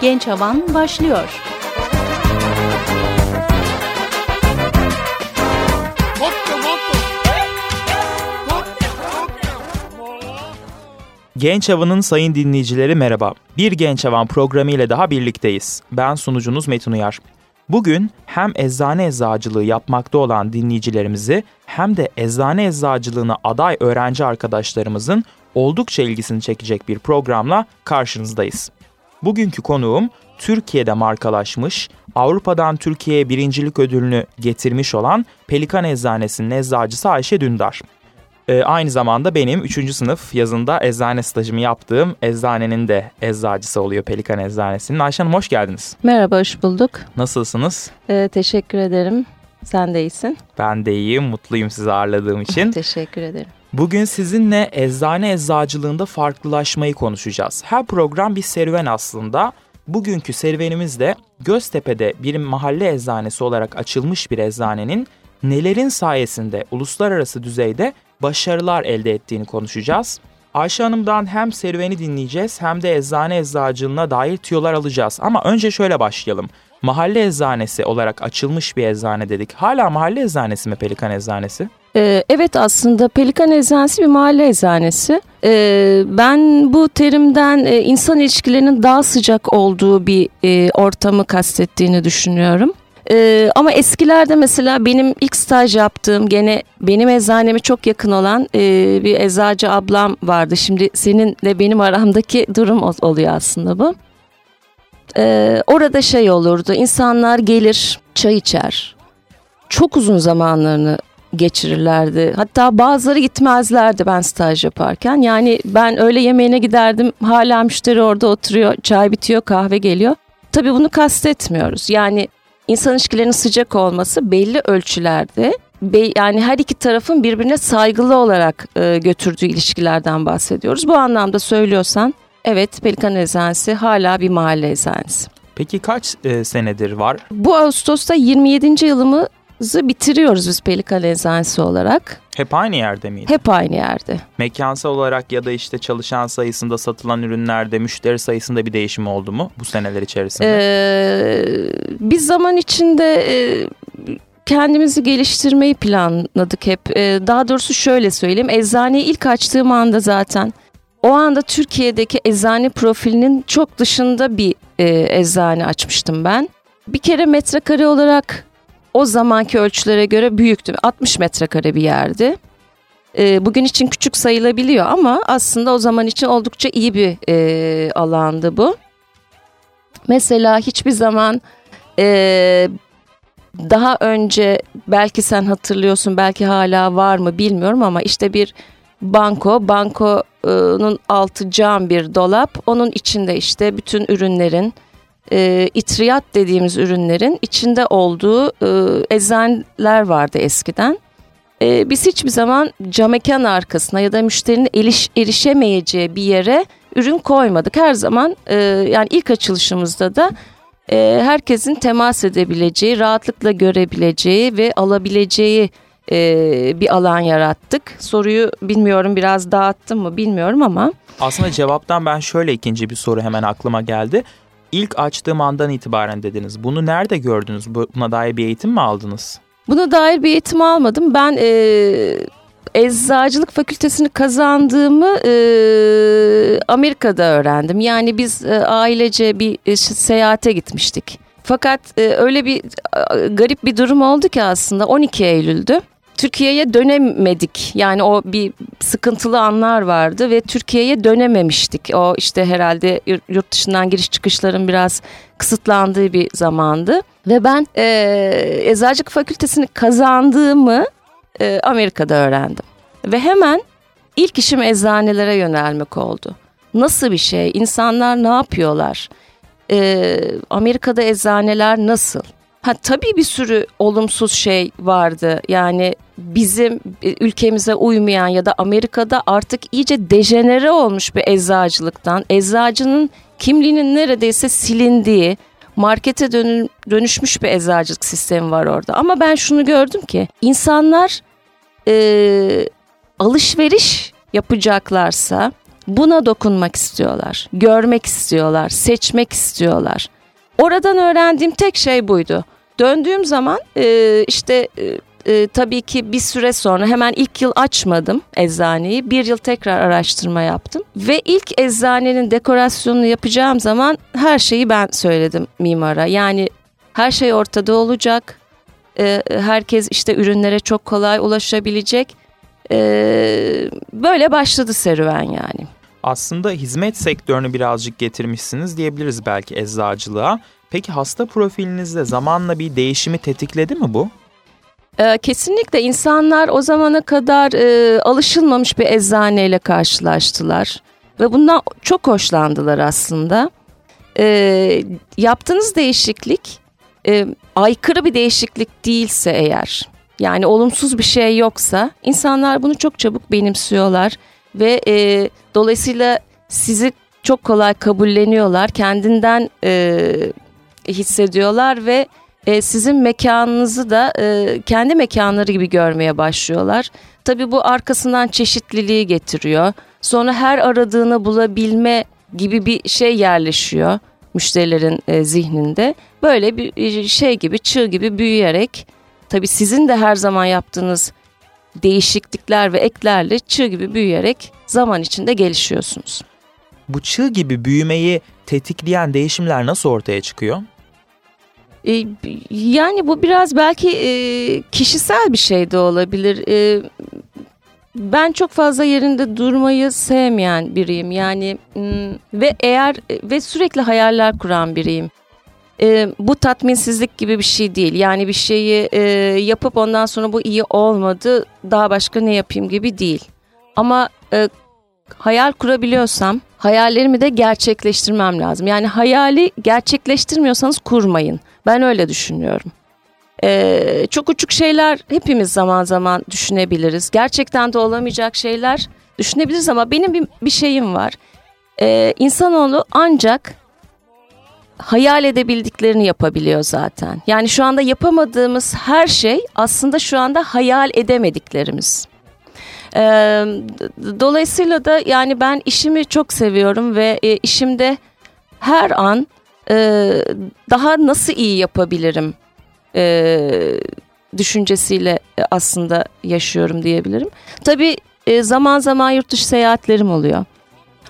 Genç Havan başlıyor. Genç Havan'ın sayın dinleyicileri merhaba. Bir Genç Havan programı ile daha birlikteyiz. Ben sunucunuz Metin Uyar. Bugün hem eczane eczacılığı yapmakta olan dinleyicilerimizi hem de eczane eczacılığına aday öğrenci arkadaşlarımızın oldukça ilgisini çekecek bir programla karşınızdayız. Bugünkü konuğum Türkiye'de markalaşmış, Avrupa'dan Türkiye'ye birincilik ödülünü getirmiş olan Pelikan Eczanesi'nin eczacısı Ayşe Dündar. Ee, aynı zamanda benim 3. sınıf yazında eczane stajımı yaptığım eczanenin de eczacısı oluyor Pelikan Eczanesi'nin. Ayşe Hanım hoş geldiniz. Merhaba, hoş bulduk. Nasılsınız? Ee, teşekkür ederim. Sen de iyisin. Ben de iyiyim, mutluyum sizi ağırladığım için. teşekkür ederim. Bugün sizinle eczane eczacılığında farklılaşmayı konuşacağız. Her program bir serüven aslında. Bugünkü serüvenimiz de Göztepe'de bir mahalle eczanesi olarak açılmış bir eczanenin nelerin sayesinde uluslararası düzeyde başarılar elde ettiğini konuşacağız. Ayşe Hanım'dan hem serüveni dinleyeceğiz hem de eczane eczacılığına dair tüyolar alacağız. Ama önce şöyle başlayalım. Mahalle eczanesi olarak açılmış bir eczane dedik. Hala mahalle eczanesi mi Pelikan Eczanesi? Ee, evet aslında Pelikan Eczanesi bir mahalle eczanesi. Ee, ben bu terimden e, insan ilişkilerinin daha sıcak olduğu bir e, ortamı kastettiğini düşünüyorum. Ee, ama eskilerde mesela benim ilk staj yaptığım gene benim eczaneme çok yakın olan e, bir eczacı ablam vardı. Şimdi senin de benim aramdaki durum oluyor aslında bu. Ee, orada şey olurdu insanlar gelir çay içer. Çok uzun zamanlarını geçirirlerdi. Hatta bazıları gitmezlerdi ben staj yaparken. Yani ben öğle yemeğine giderdim hala müşteri orada oturuyor çay bitiyor kahve geliyor. Tabii bunu kastetmiyoruz. Yani insan ilişkilerinin sıcak olması belli ölçülerde yani her iki tarafın birbirine saygılı olarak e, götürdüğü ilişkilerden bahsediyoruz. Bu anlamda söylüyorsan evet Pelikan Eczanesi hala bir mahalle eczanesi. Peki kaç e, senedir var? Bu Ağustos'ta 27. yılımızı bitiriyoruz biz Pelikan Eczanesi olarak. Hep aynı yerde miydi? Hep aynı yerde. Mekansal olarak ya da işte çalışan sayısında satılan ürünlerde müşteri sayısında bir değişim oldu mu bu seneler içerisinde? Ee, biz zaman içinde e, kendimizi geliştirmeyi planladık hep. Ee, daha doğrusu şöyle söyleyeyim. Eczaneyi ilk açtığım anda zaten o anda Türkiye'deki eczane profilinin çok dışında bir e, eczane açmıştım ben. Bir kere metrekare olarak o zamanki ölçülere göre büyüktü. 60 metrekare bir yerdi. E, bugün için küçük sayılabiliyor ama aslında o zaman için oldukça iyi bir e, alandı bu. Mesela hiçbir zaman e, daha önce belki sen hatırlıyorsun belki hala var mı bilmiyorum ama işte bir banko, bankonun altı cam bir dolap. Onun içinde işte bütün ürünlerin e, itriyat dediğimiz ürünlerin içinde olduğu e, eczaneler vardı eskiden. E, biz hiçbir zaman cam mekan arkasına ya da müşterinin eriş, erişemeyeceği bir yere ürün koymadık. Her zaman e, yani ilk açılışımızda da e, herkesin temas edebileceği, rahatlıkla görebileceği ve alabileceği e, bir alan yarattık. Soruyu bilmiyorum biraz dağıttım mı bilmiyorum ama. Aslında cevaptan ben şöyle ikinci bir soru hemen aklıma geldi. İlk açtığım andan itibaren dediniz. Bunu nerede gördünüz? Buna dair bir eğitim mi aldınız? Buna dair bir eğitim almadım. Ben e, eczacılık fakültesini kazandığımı e, Amerika'da öğrendim. Yani biz e, ailece bir e, seyahate gitmiştik. Fakat e, öyle bir e, garip bir durum oldu ki aslında 12 Eylül'dü. Türkiye'ye dönemedik. Yani o bir sıkıntılı anlar vardı ve Türkiye'ye dönememiştik. O işte herhalde yurt dışından giriş çıkışların biraz kısıtlandığı bir zamandı. Ve ben e, eczacılık fakültesini kazandığımı e, Amerika'da öğrendim. Ve hemen ilk işim eczanelere yönelmek oldu. Nasıl bir şey? İnsanlar ne yapıyorlar? E, Amerika'da eczaneler nasıl? Ha tabii bir sürü olumsuz şey vardı. Yani bizim e, ülkemize uymayan ya da Amerika'da artık iyice dejenere olmuş bir eczacılıktan, eczacının kimliğinin neredeyse silindiği, markete dönüşmüş bir eczacılık sistemi var orada. Ama ben şunu gördüm ki insanlar e, alışveriş yapacaklarsa buna dokunmak istiyorlar, görmek istiyorlar, seçmek istiyorlar. Oradan öğrendiğim tek şey buydu. Döndüğüm zaman e, işte e, e, tabii ki bir süre sonra hemen ilk yıl açmadım eczaneyi. Bir yıl tekrar araştırma yaptım. Ve ilk eczanenin dekorasyonunu yapacağım zaman her şeyi ben söyledim mimara. Yani her şey ortada olacak. E, herkes işte ürünlere çok kolay ulaşabilecek. E, böyle başladı serüven yani. Aslında hizmet sektörünü birazcık getirmişsiniz diyebiliriz belki eczacılığa. Peki hasta profilinizde zamanla bir değişimi tetikledi mi bu? Ee, kesinlikle insanlar o zamana kadar e, alışılmamış bir eczaneyle karşılaştılar ve bundan çok hoşlandılar aslında. E, yaptığınız değişiklik e, aykırı bir değişiklik değilse eğer yani olumsuz bir şey yoksa insanlar bunu çok çabuk benimsiyorlar ve e, dolayısıyla sizi çok kolay kabulleniyorlar kendinden e, hissediyorlar ve e, sizin mekanınızı da e, kendi mekanları gibi görmeye başlıyorlar. Tabii bu arkasından çeşitliliği getiriyor. Sonra her aradığını bulabilme gibi bir şey yerleşiyor müşterilerin e, zihninde. Böyle bir e, şey gibi çığ gibi büyüyerek tabii sizin de her zaman yaptığınız değişiklikler ve eklerle çığ gibi büyüyerek zaman içinde gelişiyorsunuz. Bu çığ gibi büyümeyi tetikleyen değişimler nasıl ortaya çıkıyor? E, yani bu biraz belki e, kişisel bir şey de olabilir. E, ben çok fazla yerinde durmayı sevmeyen biriyim. Yani ve eğer ve sürekli hayaller kuran biriyim. bu tatminsizlik gibi bir şey değil. Yani bir şeyi yapıp ondan sonra bu iyi olmadı daha başka ne yapayım gibi değil. Ama hayal kurabiliyorsam hayallerimi de gerçekleştirmem lazım. Yani hayali gerçekleştirmiyorsanız kurmayın. Ben öyle düşünüyorum. Ee, çok uçuk şeyler hepimiz zaman zaman düşünebiliriz. Gerçekten de olamayacak şeyler düşünebiliriz ama benim bir, bir şeyim var. Ee, insanoğlu ancak hayal edebildiklerini yapabiliyor zaten. Yani şu anda yapamadığımız her şey aslında şu anda hayal edemediklerimiz. Ee, dolayısıyla da yani ben işimi çok seviyorum ve e, işimde her an e, daha nasıl iyi yapabilirim e, düşüncesiyle aslında yaşıyorum diyebilirim. Tabii e, zaman zaman yurt dışı seyahatlerim oluyor.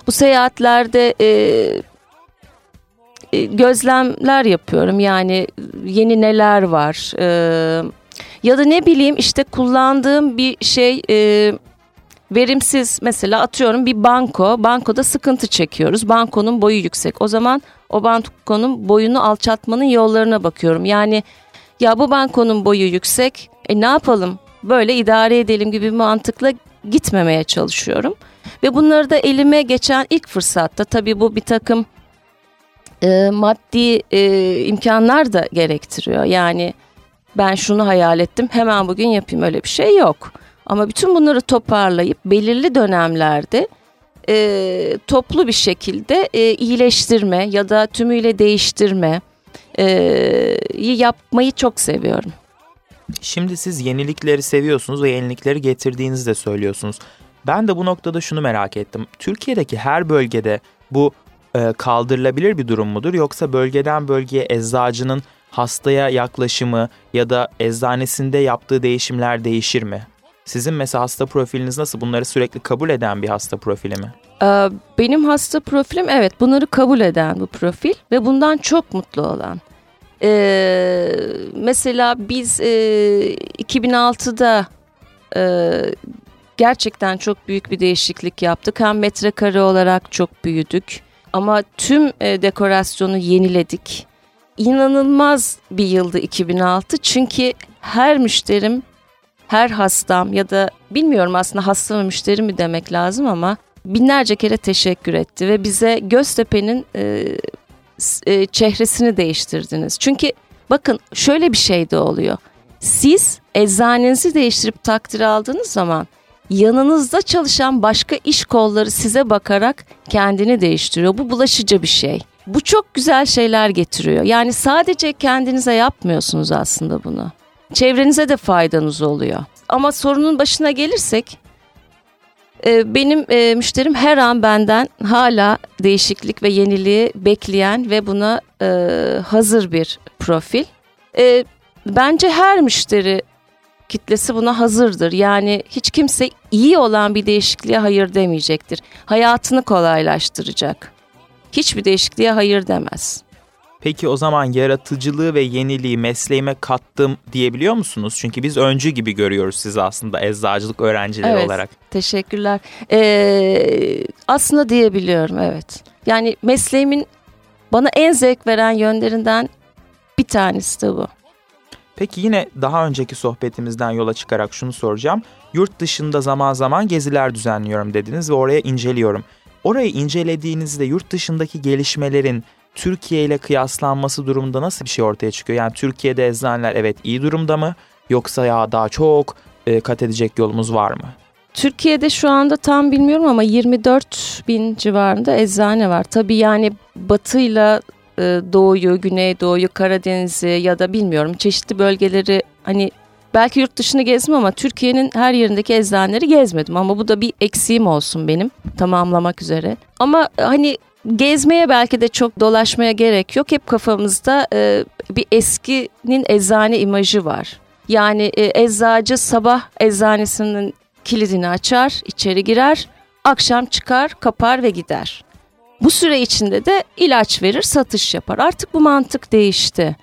Bu seyahatlerde e, e, gözlemler yapıyorum. Yani yeni neler var. E, ya da ne bileyim işte kullandığım bir şey e, verimsiz mesela atıyorum bir banko. Bankoda sıkıntı çekiyoruz. Bankonun boyu yüksek. O zaman o bankonun boyunu alçaltmanın yollarına bakıyorum. Yani ya bu bankonun boyu yüksek. E ne yapalım? Böyle idare edelim gibi bir mantıkla gitmemeye çalışıyorum. Ve bunları da elime geçen ilk fırsatta tabii bu bir takım e, maddi e, imkanlar da gerektiriyor. Yani ben şunu hayal ettim hemen bugün yapayım öyle bir şey yok. Ama bütün bunları toparlayıp belirli dönemlerde e, toplu bir şekilde e, iyileştirme ya da tümüyle değiştirme e, yapmayı çok seviyorum. Şimdi siz yenilikleri seviyorsunuz ve yenilikleri getirdiğinizi de söylüyorsunuz. Ben de bu noktada şunu merak ettim. Türkiye'deki her bölgede bu e, kaldırılabilir bir durum mudur yoksa bölgeden bölgeye eczacının hastaya yaklaşımı ya da eczanesinde yaptığı değişimler değişir mi? Sizin mesela hasta profiliniz nasıl? Bunları sürekli kabul eden bir hasta profili mi? Ee, benim hasta profilim evet bunları kabul eden bu profil ve bundan çok mutlu olan. Ee, mesela biz e, 2006'da e, gerçekten çok büyük bir değişiklik yaptık. Hem metrekare olarak çok büyüdük ama tüm e, dekorasyonu yeniledik. İnanılmaz bir yıldı 2006 çünkü her müşterim her hastam ya da bilmiyorum aslında hasta mı müşteri mi demek lazım ama binlerce kere teşekkür etti ve bize Göztepe'nin e, e, çehresini değiştirdiniz. Çünkü bakın şöyle bir şey de oluyor. Siz eczanenizi değiştirip takdir aldığınız zaman yanınızda çalışan başka iş kolları size bakarak kendini değiştiriyor. Bu bulaşıcı bir şey. Bu çok güzel şeyler getiriyor. Yani sadece kendinize yapmıyorsunuz aslında bunu çevrenize de faydanız oluyor. Ama sorunun başına gelirsek E, benim e, müşterim her an benden hala değişiklik ve yeniliği bekleyen ve buna e, hazır bir profil. Bence her müşteri kitlesi buna hazırdır. Yani hiç kimse iyi olan bir değişikliğe hayır demeyecektir. Hayatını kolaylaştıracak. Hiçbir değişikliğe hayır demez. Peki o zaman yaratıcılığı ve yeniliği mesleğime kattım diyebiliyor musunuz? Çünkü biz öncü gibi görüyoruz sizi aslında eczacılık öğrencileri evet, olarak. Teşekkürler. Ee, aslında diyebiliyorum evet. Yani mesleğimin bana en zevk veren yönlerinden bir tanesi de bu. Peki yine daha önceki sohbetimizden yola çıkarak şunu soracağım. Yurt dışında zaman zaman geziler düzenliyorum dediniz ve oraya inceliyorum. Orayı incelediğinizde yurt dışındaki gelişmelerin Türkiye ile kıyaslanması durumunda nasıl bir şey ortaya çıkıyor? Yani Türkiye'de eczaneler evet iyi durumda mı yoksa ya daha çok e, kat edecek yolumuz var mı? Türkiye'de şu anda tam bilmiyorum ama 24 bin civarında eczane var. Tabii yani batıyla e, doğuyu, güneydoğuyu, Karadeniz'i ya da bilmiyorum çeşitli bölgeleri hani belki yurt dışını gezdim ama Türkiye'nin her yerindeki eczaneleri gezmedim ama bu da bir eksiğim olsun benim tamamlamak üzere. Ama hani gezmeye belki de çok dolaşmaya gerek yok. Hep kafamızda e, bir eskinin eczane imajı var. Yani e, eczacı sabah eczanesinin kilidini açar, içeri girer, akşam çıkar, kapar ve gider. Bu süre içinde de ilaç verir, satış yapar. Artık bu mantık değişti.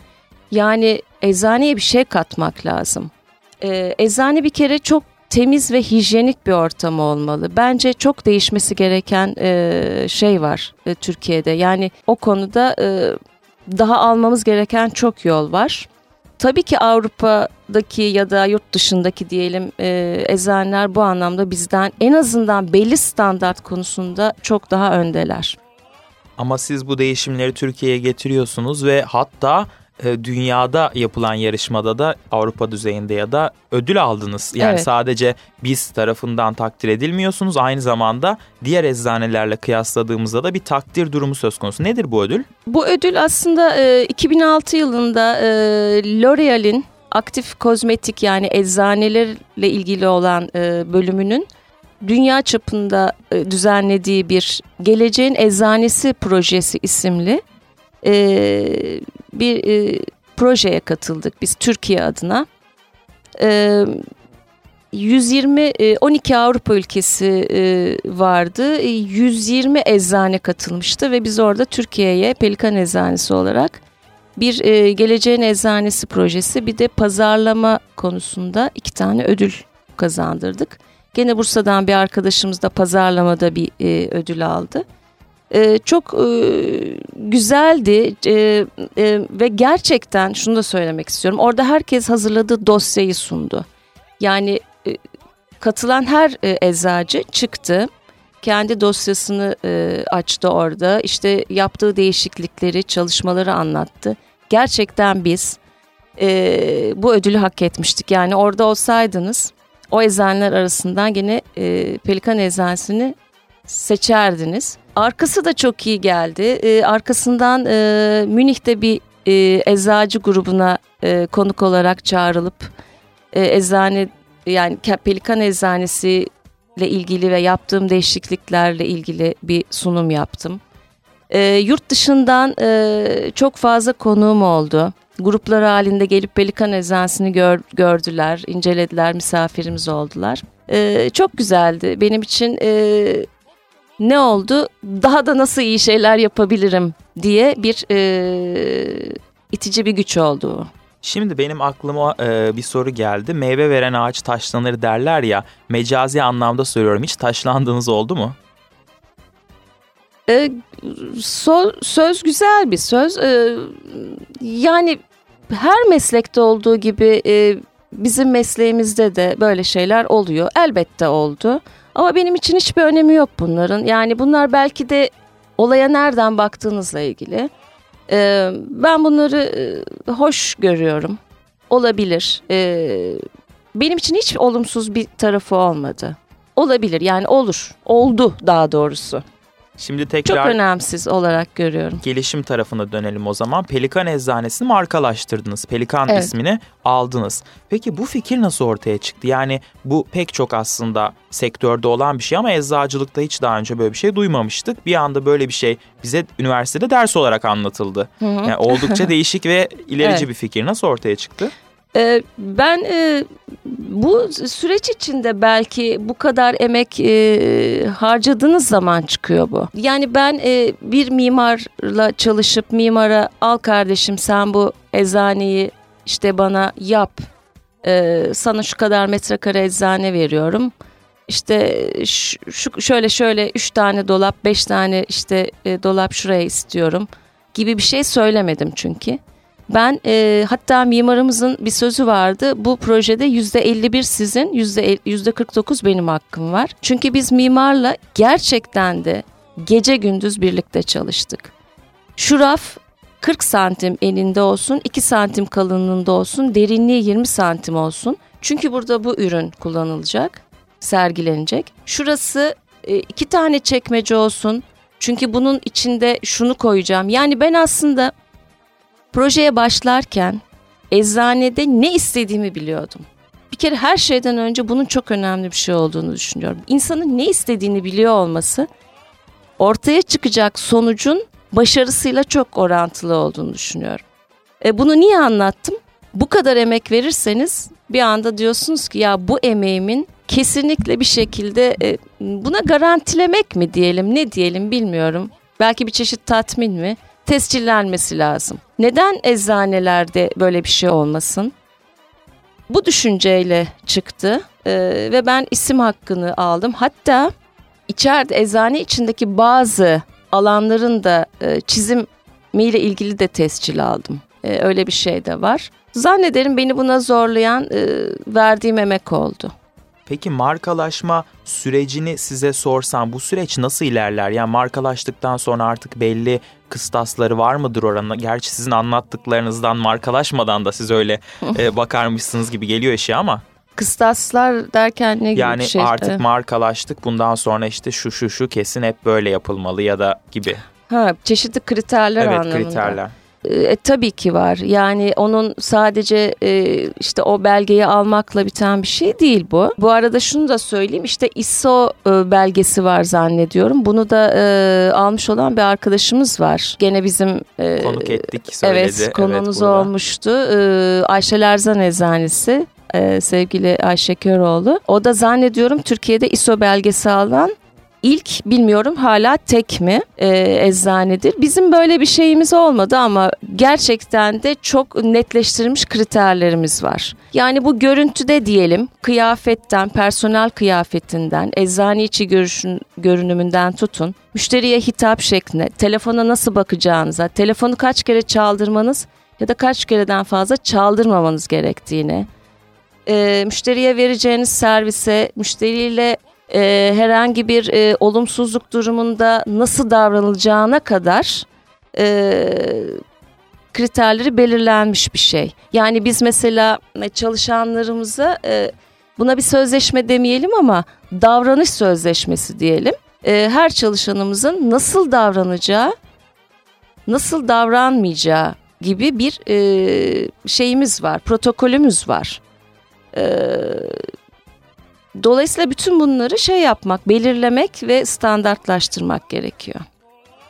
Yani eczaneye bir şey katmak lazım. Ee, eczane bir kere çok temiz ve hijyenik bir ortam olmalı. Bence çok değişmesi gereken e, şey var e, Türkiye'de. Yani o konuda e, daha almamız gereken çok yol var. Tabii ki Avrupa'daki ya da yurt dışındaki diyelim e, eczaneler bu anlamda bizden en azından belli standart konusunda çok daha öndeler. Ama siz bu değişimleri Türkiye'ye getiriyorsunuz ve hatta dünyada yapılan yarışmada da Avrupa düzeyinde ya da ödül aldınız. Yani evet. sadece biz tarafından takdir edilmiyorsunuz aynı zamanda diğer eczanelerle kıyasladığımızda da bir takdir durumu söz konusu. Nedir bu ödül? Bu ödül aslında e, 2006 yılında e, L'Oreal'in aktif kozmetik yani eczanelerle ilgili olan e, bölümünün dünya çapında e, düzenlediği bir Geleceğin Eczanesi Projesi isimli e, bir e, projeye katıldık biz Türkiye adına. E, 120 12 Avrupa ülkesi vardı. 120 eczane katılmıştı ve biz orada Türkiye'ye Pelikan Eczanesi olarak bir geleceğin eczanesi projesi bir de pazarlama konusunda iki tane ödül kazandırdık. Gene Bursa'dan bir arkadaşımız da pazarlamada bir e, ödül aldı. E, çok e, güzeldi e, e, ve gerçekten şunu da söylemek istiyorum. Orada herkes hazırladığı dosyayı sundu. Yani e, katılan her e, eczacı çıktı. Kendi dosyasını e, açtı orada. İşte yaptığı değişiklikleri, çalışmaları anlattı. Gerçekten biz e, bu ödülü hak etmiştik. Yani orada olsaydınız o eczaneler arasından yine e, Pelikan Eczanesi'ni seçerdiniz. Arkası da çok iyi geldi. E, arkasından e, Münih'te bir e, eczacı grubuna e, konuk olarak çağrılıp e, eczane yani Pelikan Eczanesi ile ilgili ve yaptığım değişikliklerle ilgili bir sunum yaptım. E, yurt dışından e, çok fazla konuğum oldu gruplar halinde gelip Pelikan Eczanesi'ni gör, gördüler, incelediler, misafirimiz oldular. Ee, çok güzeldi. Benim için e, ne oldu? Daha da nasıl iyi şeyler yapabilirim diye bir e, itici bir güç oldu. Şimdi benim aklıma e, bir soru geldi. Meyve veren ağaç taşlanır derler ya. Mecazi anlamda soruyorum. Hiç taşlandığınız oldu mu? Ee, so, söz güzel bir söz. Ee, yani her meslekte olduğu gibi e, bizim mesleğimizde de böyle şeyler oluyor. Elbette oldu. Ama benim için hiçbir önemi yok bunların. Yani bunlar belki de olaya nereden baktığınızla ilgili. E, ben bunları e, hoş görüyorum. Olabilir. E, benim için hiç olumsuz bir tarafı olmadı. Olabilir yani olur. Oldu daha doğrusu. Şimdi tekrar Çok önemsiz olarak görüyorum. gelişim tarafına dönelim o zaman. Pelikan Eczanesi'ni markalaştırdınız. Pelikan Evet. ismini aldınız. Peki bu fikir nasıl ortaya çıktı? Yani bu pek çok aslında sektörde olan bir şey ama eczacılıkta hiç daha önce böyle bir şey duymamıştık. Bir anda böyle bir şey bize üniversitede ders olarak anlatıldı. Hı hı. Yani oldukça değişik ve ilerici Evet. bir fikir. Nasıl ortaya çıktı? Ee, ben e, bu süreç içinde belki bu kadar emek e, harcadığınız zaman çıkıyor bu. Yani ben e, bir mimarla çalışıp mimara al kardeşim sen bu eczaneyi işte bana yap. Ee, sana şu kadar metrekare eczane veriyorum. İşte şu, şöyle şöyle üç tane dolap, beş tane işte e, dolap şuraya istiyorum gibi bir şey söylemedim çünkü. Ben e, hatta mimarımızın bir sözü vardı. Bu projede yüzde 51 sizin, yüzde el- yüzde 49 benim hakkım var. Çünkü biz mimarla gerçekten de gece gündüz birlikte çalıştık. Şu raf 40 santim eninde olsun, 2 santim kalınlığında olsun, derinliği 20 santim olsun. Çünkü burada bu ürün kullanılacak, sergilenecek. Şurası e, iki tane çekmece olsun. Çünkü bunun içinde şunu koyacağım. Yani ben aslında projeye başlarken eczanede ne istediğimi biliyordum. Bir kere her şeyden önce bunun çok önemli bir şey olduğunu düşünüyorum. İnsanın ne istediğini biliyor olması ortaya çıkacak sonucun başarısıyla çok orantılı olduğunu düşünüyorum. E, bunu niye anlattım? Bu kadar emek verirseniz bir anda diyorsunuz ki ya bu emeğimin kesinlikle bir şekilde e, buna garantilemek mi diyelim ne diyelim bilmiyorum. Belki bir çeşit tatmin mi? Tescillenmesi lazım. Neden eczanelerde böyle bir şey olmasın? Bu düşünceyle çıktı e, ve ben isim hakkını aldım. Hatta içeride eczane içindeki bazı alanların da e, çizimiyle ilgili de tescil aldım. E, öyle bir şey de var. Zannederim beni buna zorlayan e, verdiğim emek oldu. Peki markalaşma sürecini size sorsam bu süreç nasıl ilerler? Yani markalaştıktan sonra artık belli kıstasları var mıdır oranın? Gerçi sizin anlattıklarınızdan markalaşmadan da siz öyle e, bakarmışsınız gibi geliyor işe ama. Kıstaslar derken ne gibi Yani bir şey? artık E, markalaştık bundan sonra işte şu şu şu kesin hep böyle yapılmalı ya da gibi. ha, çeşitli kriterler evet anlamında. kriterler. E, tabii ki var. Yani onun sadece e, işte o belgeyi almakla biten bir şey değil bu. Bu arada şunu da söyleyeyim. İşte ISO e, belgesi var zannediyorum. Bunu da e, almış olan bir arkadaşımız var. Gene bizim e, Konuk ettik söyledi. Evet konumuz burada. olmuştu. Ee, Ayşe Lerzan Eczanesi e, sevgili Ayşe Köroğlu. O da zannediyorum Türkiye'de ISO belgesi alan ilk bilmiyorum hala tek mi e, eczanedir. Bizim böyle bir şeyimiz olmadı ama gerçekten de çok netleştirilmiş kriterlerimiz var. Yani bu görüntüde diyelim kıyafetten, personel kıyafetinden, eczane içi görüşün, görünümünden tutun, müşteriye hitap şekline, telefona nasıl bakacağınıza, telefonu kaç kere çaldırmanız ya da kaç kereden fazla çaldırmamanız gerektiğine, e, müşteriye vereceğiniz servise, müşteriyle e, herhangi bir e, olumsuzluk durumunda nasıl davranılacağına kadar e, kriterleri belirlenmiş bir şey. Yani biz mesela e, çalışanlarımıza e, buna bir sözleşme demeyelim ama davranış sözleşmesi diyelim. E, her çalışanımızın nasıl davranacağı, nasıl davranmayacağı gibi bir e, şeyimiz var, protokolümüz var. E, dolayısıyla bütün bunları şey yapmak, belirlemek ve standartlaştırmak gerekiyor.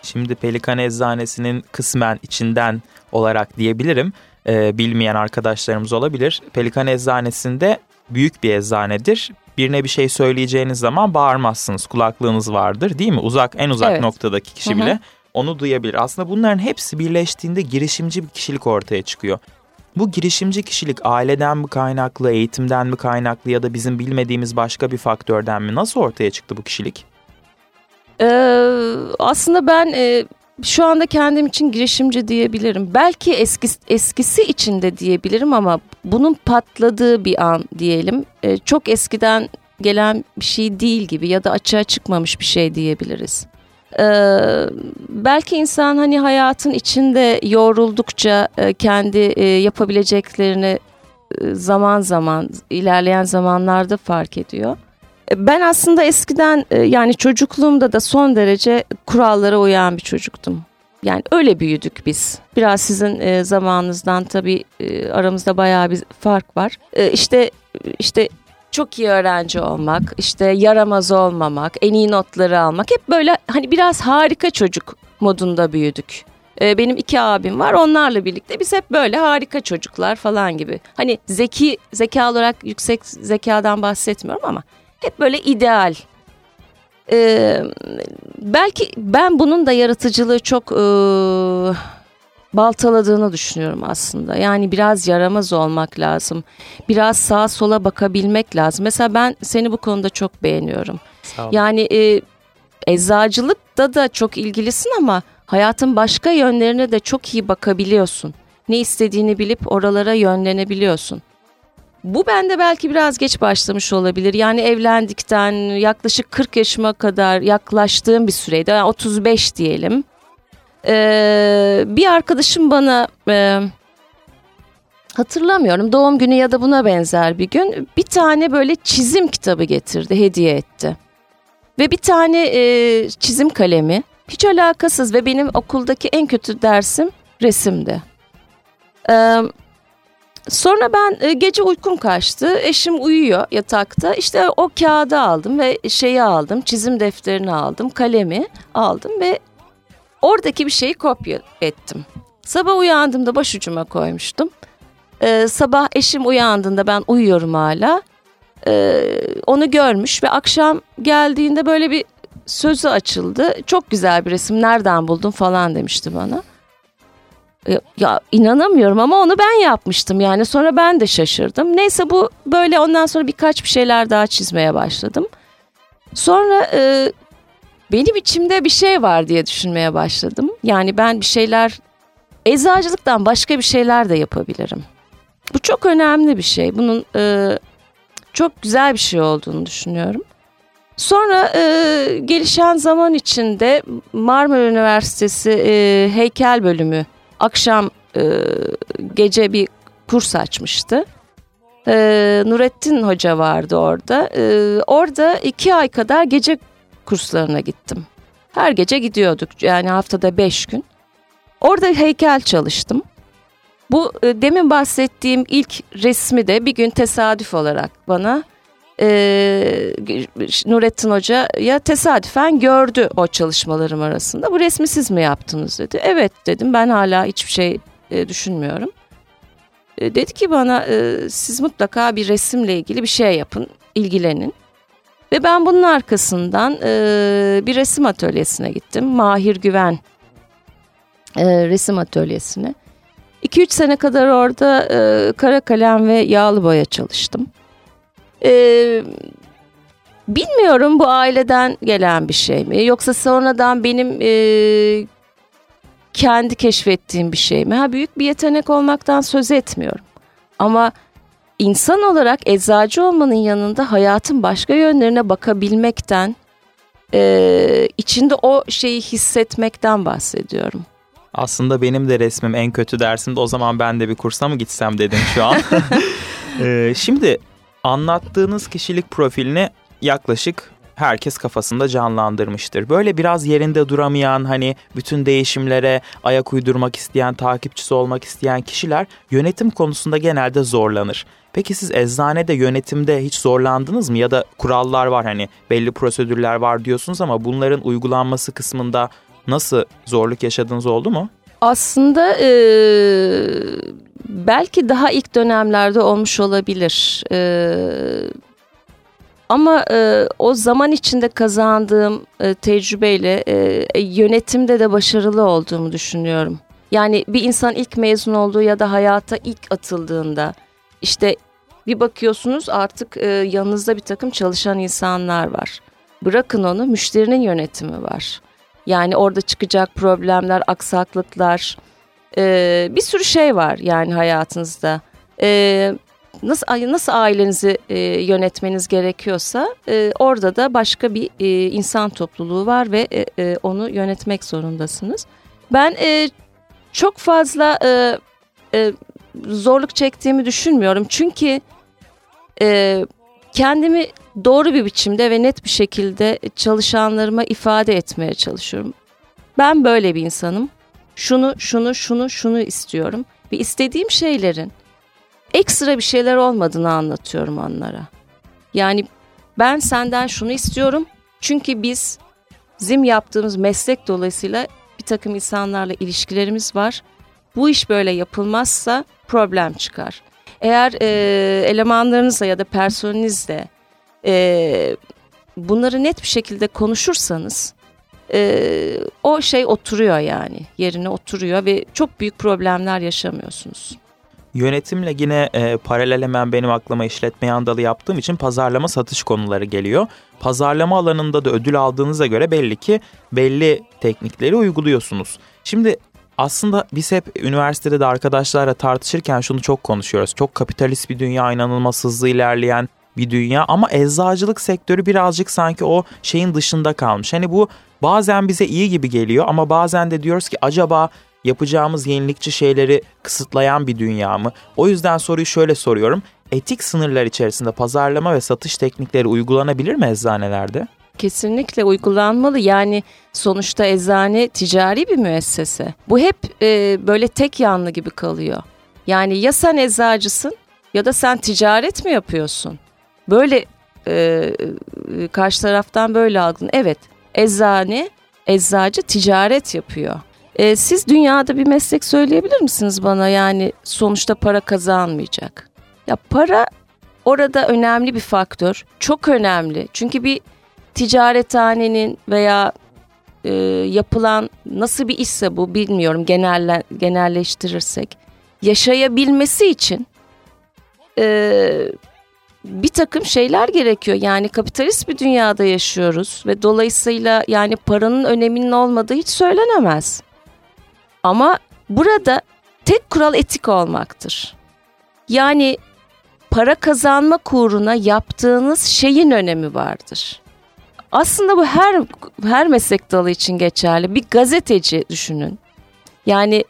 Şimdi Pelikan Eczanesi'nin kısmen içinden olarak diyebilirim. Ee, bilmeyen arkadaşlarımız olabilir. Pelikan Eczanesi'nde büyük bir eczanedir. Birine bir şey söyleyeceğiniz zaman bağırmazsınız. Kulaklığınız vardır değil mi? Uzak en uzak Evet. noktadaki kişi Hı hı. bile onu duyabilir. Aslında bunların hepsi birleştiğinde girişimci bir kişilik ortaya çıkıyor. Bu girişimci kişilik aileden mi kaynaklı, eğitimden mi kaynaklı ya da bizim bilmediğimiz başka bir faktörden mi? Nasıl ortaya çıktı bu kişilik? Ee, aslında ben e, şu anda kendim için girişimci diyebilirim. Belki eski, eskisi için de diyebilirim ama bunun patladığı bir an diyelim. Ee, çok eskiden gelen bir şey değil gibi ya da açığa çıkmamış bir şey diyebiliriz. Ee, belki insan hani hayatın içinde yoğruldukça e, kendi e, yapabileceklerini e, zaman zaman ilerleyen zamanlarda fark ediyor. Ben aslında eskiden e, yani çocukluğumda da son derece kurallara uyan bir çocuktum. Yani öyle büyüdük biz. Biraz sizin e, zamanınızdan tabii e, aramızda bayağı bir fark var. E, işte işte çok iyi öğrenci olmak, işte yaramaz olmamak, en iyi notları almak hep böyle hani biraz harika çocuk modunda büyüdük. E, benim iki abim var onlarla birlikte biz hep böyle harika çocuklar falan gibi. Hani zeki, zeka olarak yüksek zekadan bahsetmiyorum ama hep böyle ideal. Ee, belki ben bunun da yaratıcılığı çok e, baltaladığını düşünüyorum aslında. Yani biraz yaramaz olmak lazım. Biraz sağa sola bakabilmek lazım. Mesela ben seni bu konuda çok beğeniyorum. Yani e, eczacılıkta da çok ilgilisin ama hayatın başka yönlerine de çok iyi bakabiliyorsun. Ne istediğini bilip oralara yönlenebiliyorsun. Bu bende belki biraz geç başlamış olabilir. Yani evlendikten yaklaşık 40 yaşıma kadar yaklaştığım bir süreydi. Yani 35 diyelim. Ee, bir arkadaşım bana e, hatırlamıyorum doğum günü ya da buna benzer bir gün bir tane böyle çizim kitabı getirdi, hediye etti. Ve bir tane e, çizim kalemi hiç alakasız ve benim okuldaki en kötü dersim resimdi. Ee, Sonra ben e, gece uykum kaçtı. Eşim uyuyor yatakta. İşte o kağıdı aldım ve şeyi aldım. Çizim defterini aldım. Kalemi aldım ve oradaki bir şeyi kopya ettim. Sabah uyandığımda başucuma koymuştum. Ee, sabah eşim uyandığında ben uyuyorum hala. Ee, onu görmüş ve akşam geldiğinde böyle bir sözü açıldı. Çok güzel bir resim nereden buldun falan demişti bana. Ya inanamıyorum ama onu ben yapmıştım yani sonra ben de şaşırdım. Neyse bu böyle ondan sonra birkaç bir şeyler daha çizmeye başladım. Sonra e, benim içimde bir şey var diye düşünmeye başladım. Yani ben bir şeyler eczacılıktan başka bir şeyler de yapabilirim. Bu çok önemli bir şey. Bunun e, çok güzel bir şey olduğunu düşünüyorum. Sonra e, gelişen zaman içinde Marmara Üniversitesi e, heykel bölümü akşam e, gece bir kurs açmıştı. E, Nurettin Hoca vardı orada. E, orada iki ay kadar gece kurslarına gittim. Her gece gidiyorduk yani haftada beş gün. Orada heykel çalıştım. Bu e, demin bahsettiğim ilk resmi de bir gün tesadüf olarak bana e, Nurettin Hoca ya tesadüfen gördü o çalışmalarım arasında. Bu resmi siz mi yaptınız dedi. Evet dedim ben hala hiçbir şey e, düşünmüyorum. E, dedi ki bana e, siz mutlaka bir resimle ilgili bir şey yapın, ilgilenin. Ve ben bunun arkasından e, bir resim atölyesine gittim. Mahir Güven e, resim atölyesine. 2-3 sene kadar orada e, kara kalem ve yağlı boya çalıştım. Ee, bilmiyorum bu aileden gelen bir şey mi? Yoksa sonradan benim e, kendi keşfettiğim bir şey mi? Ha büyük bir yetenek olmaktan söz etmiyorum. Ama insan olarak eczacı olmanın yanında hayatın başka yönlerine bakabilmekten, e, içinde o şeyi hissetmekten bahsediyorum. Aslında benim de resmim en kötü dersimde o zaman ben de bir kursa mı gitsem dedim şu an. ee, şimdi anlattığınız kişilik profilini yaklaşık herkes kafasında canlandırmıştır. Böyle biraz yerinde duramayan hani bütün değişimlere ayak uydurmak isteyen, takipçisi olmak isteyen kişiler yönetim konusunda genelde zorlanır. Peki siz eczanede yönetimde hiç zorlandınız mı ya da kurallar var hani belli prosedürler var diyorsunuz ama bunların uygulanması kısmında nasıl zorluk yaşadığınız oldu mu? Aslında e, belki daha ilk dönemlerde olmuş olabilir. E, ama e, o zaman içinde kazandığım e, tecrübeyle e, yönetimde de başarılı olduğumu düşünüyorum. Yani bir insan ilk mezun olduğu ya da hayata ilk atıldığında işte bir bakıyorsunuz artık e, yanınızda bir takım çalışan insanlar var. Bırakın onu müşterinin yönetimi var. Yani orada çıkacak problemler, aksaklıklar, e, bir sürü şey var yani hayatınızda. E, nasıl nasıl ailenizi e, yönetmeniz gerekiyorsa e, orada da başka bir e, insan topluluğu var ve e, e, onu yönetmek zorundasınız. Ben e, çok fazla e, e, zorluk çektiğimi düşünmüyorum çünkü e, kendimi doğru bir biçimde ve net bir şekilde çalışanlarıma ifade etmeye çalışıyorum. Ben böyle bir insanım. Şunu, şunu, şunu, şunu istiyorum. Ve istediğim şeylerin ekstra bir şeyler olmadığını anlatıyorum onlara. Yani ben senden şunu istiyorum. Çünkü biz zim yaptığımız meslek dolayısıyla bir takım insanlarla ilişkilerimiz var. Bu iş böyle yapılmazsa problem çıkar. Eğer e, elemanlarınızla ya da personelinizle e, bunları net bir şekilde konuşursanız e, o şey oturuyor yani yerine oturuyor ve çok büyük problemler yaşamıyorsunuz. Yönetimle yine e, paralel hemen benim aklıma işletme yandalı yaptığım için pazarlama satış konuları geliyor. Pazarlama alanında da ödül aldığınıza göre belli ki belli teknikleri uyguluyorsunuz. Şimdi aslında biz hep üniversitede de arkadaşlarla tartışırken şunu çok konuşuyoruz. Çok kapitalist bir dünya, inanılmaz hızlı ilerleyen bir dünya ama eczacılık sektörü birazcık sanki o şeyin dışında kalmış. Hani bu bazen bize iyi gibi geliyor ama bazen de diyoruz ki acaba yapacağımız yenilikçi şeyleri kısıtlayan bir dünya mı? O yüzden soruyu şöyle soruyorum. Etik sınırlar içerisinde pazarlama ve satış teknikleri uygulanabilir mi eczanelerde? Kesinlikle uygulanmalı. Yani sonuçta eczane ticari bir müessese. Bu hep e, böyle tek yanlı gibi kalıyor. Yani ya sen eczacısın ya da sen ticaret mi yapıyorsun? Böyle e, e karşı taraftan böyle algın. Evet eczane, eczacı ticaret yapıyor. E, siz dünyada bir meslek söyleyebilir misiniz bana? Yani sonuçta para kazanmayacak. Ya para orada önemli bir faktör. Çok önemli. Çünkü bir ticarethanenin veya e, yapılan nasıl bir işse bu bilmiyorum genelle, genelleştirirsek yaşayabilmesi için e, bir takım şeyler gerekiyor. Yani kapitalist bir dünyada yaşıyoruz ve dolayısıyla yani paranın öneminin olmadığı hiç söylenemez. Ama burada tek kural etik olmaktır. Yani para kazanma uğruna yaptığınız şeyin önemi vardır. Aslında bu her her meslek dalı için geçerli. Bir gazeteci düşünün. Yani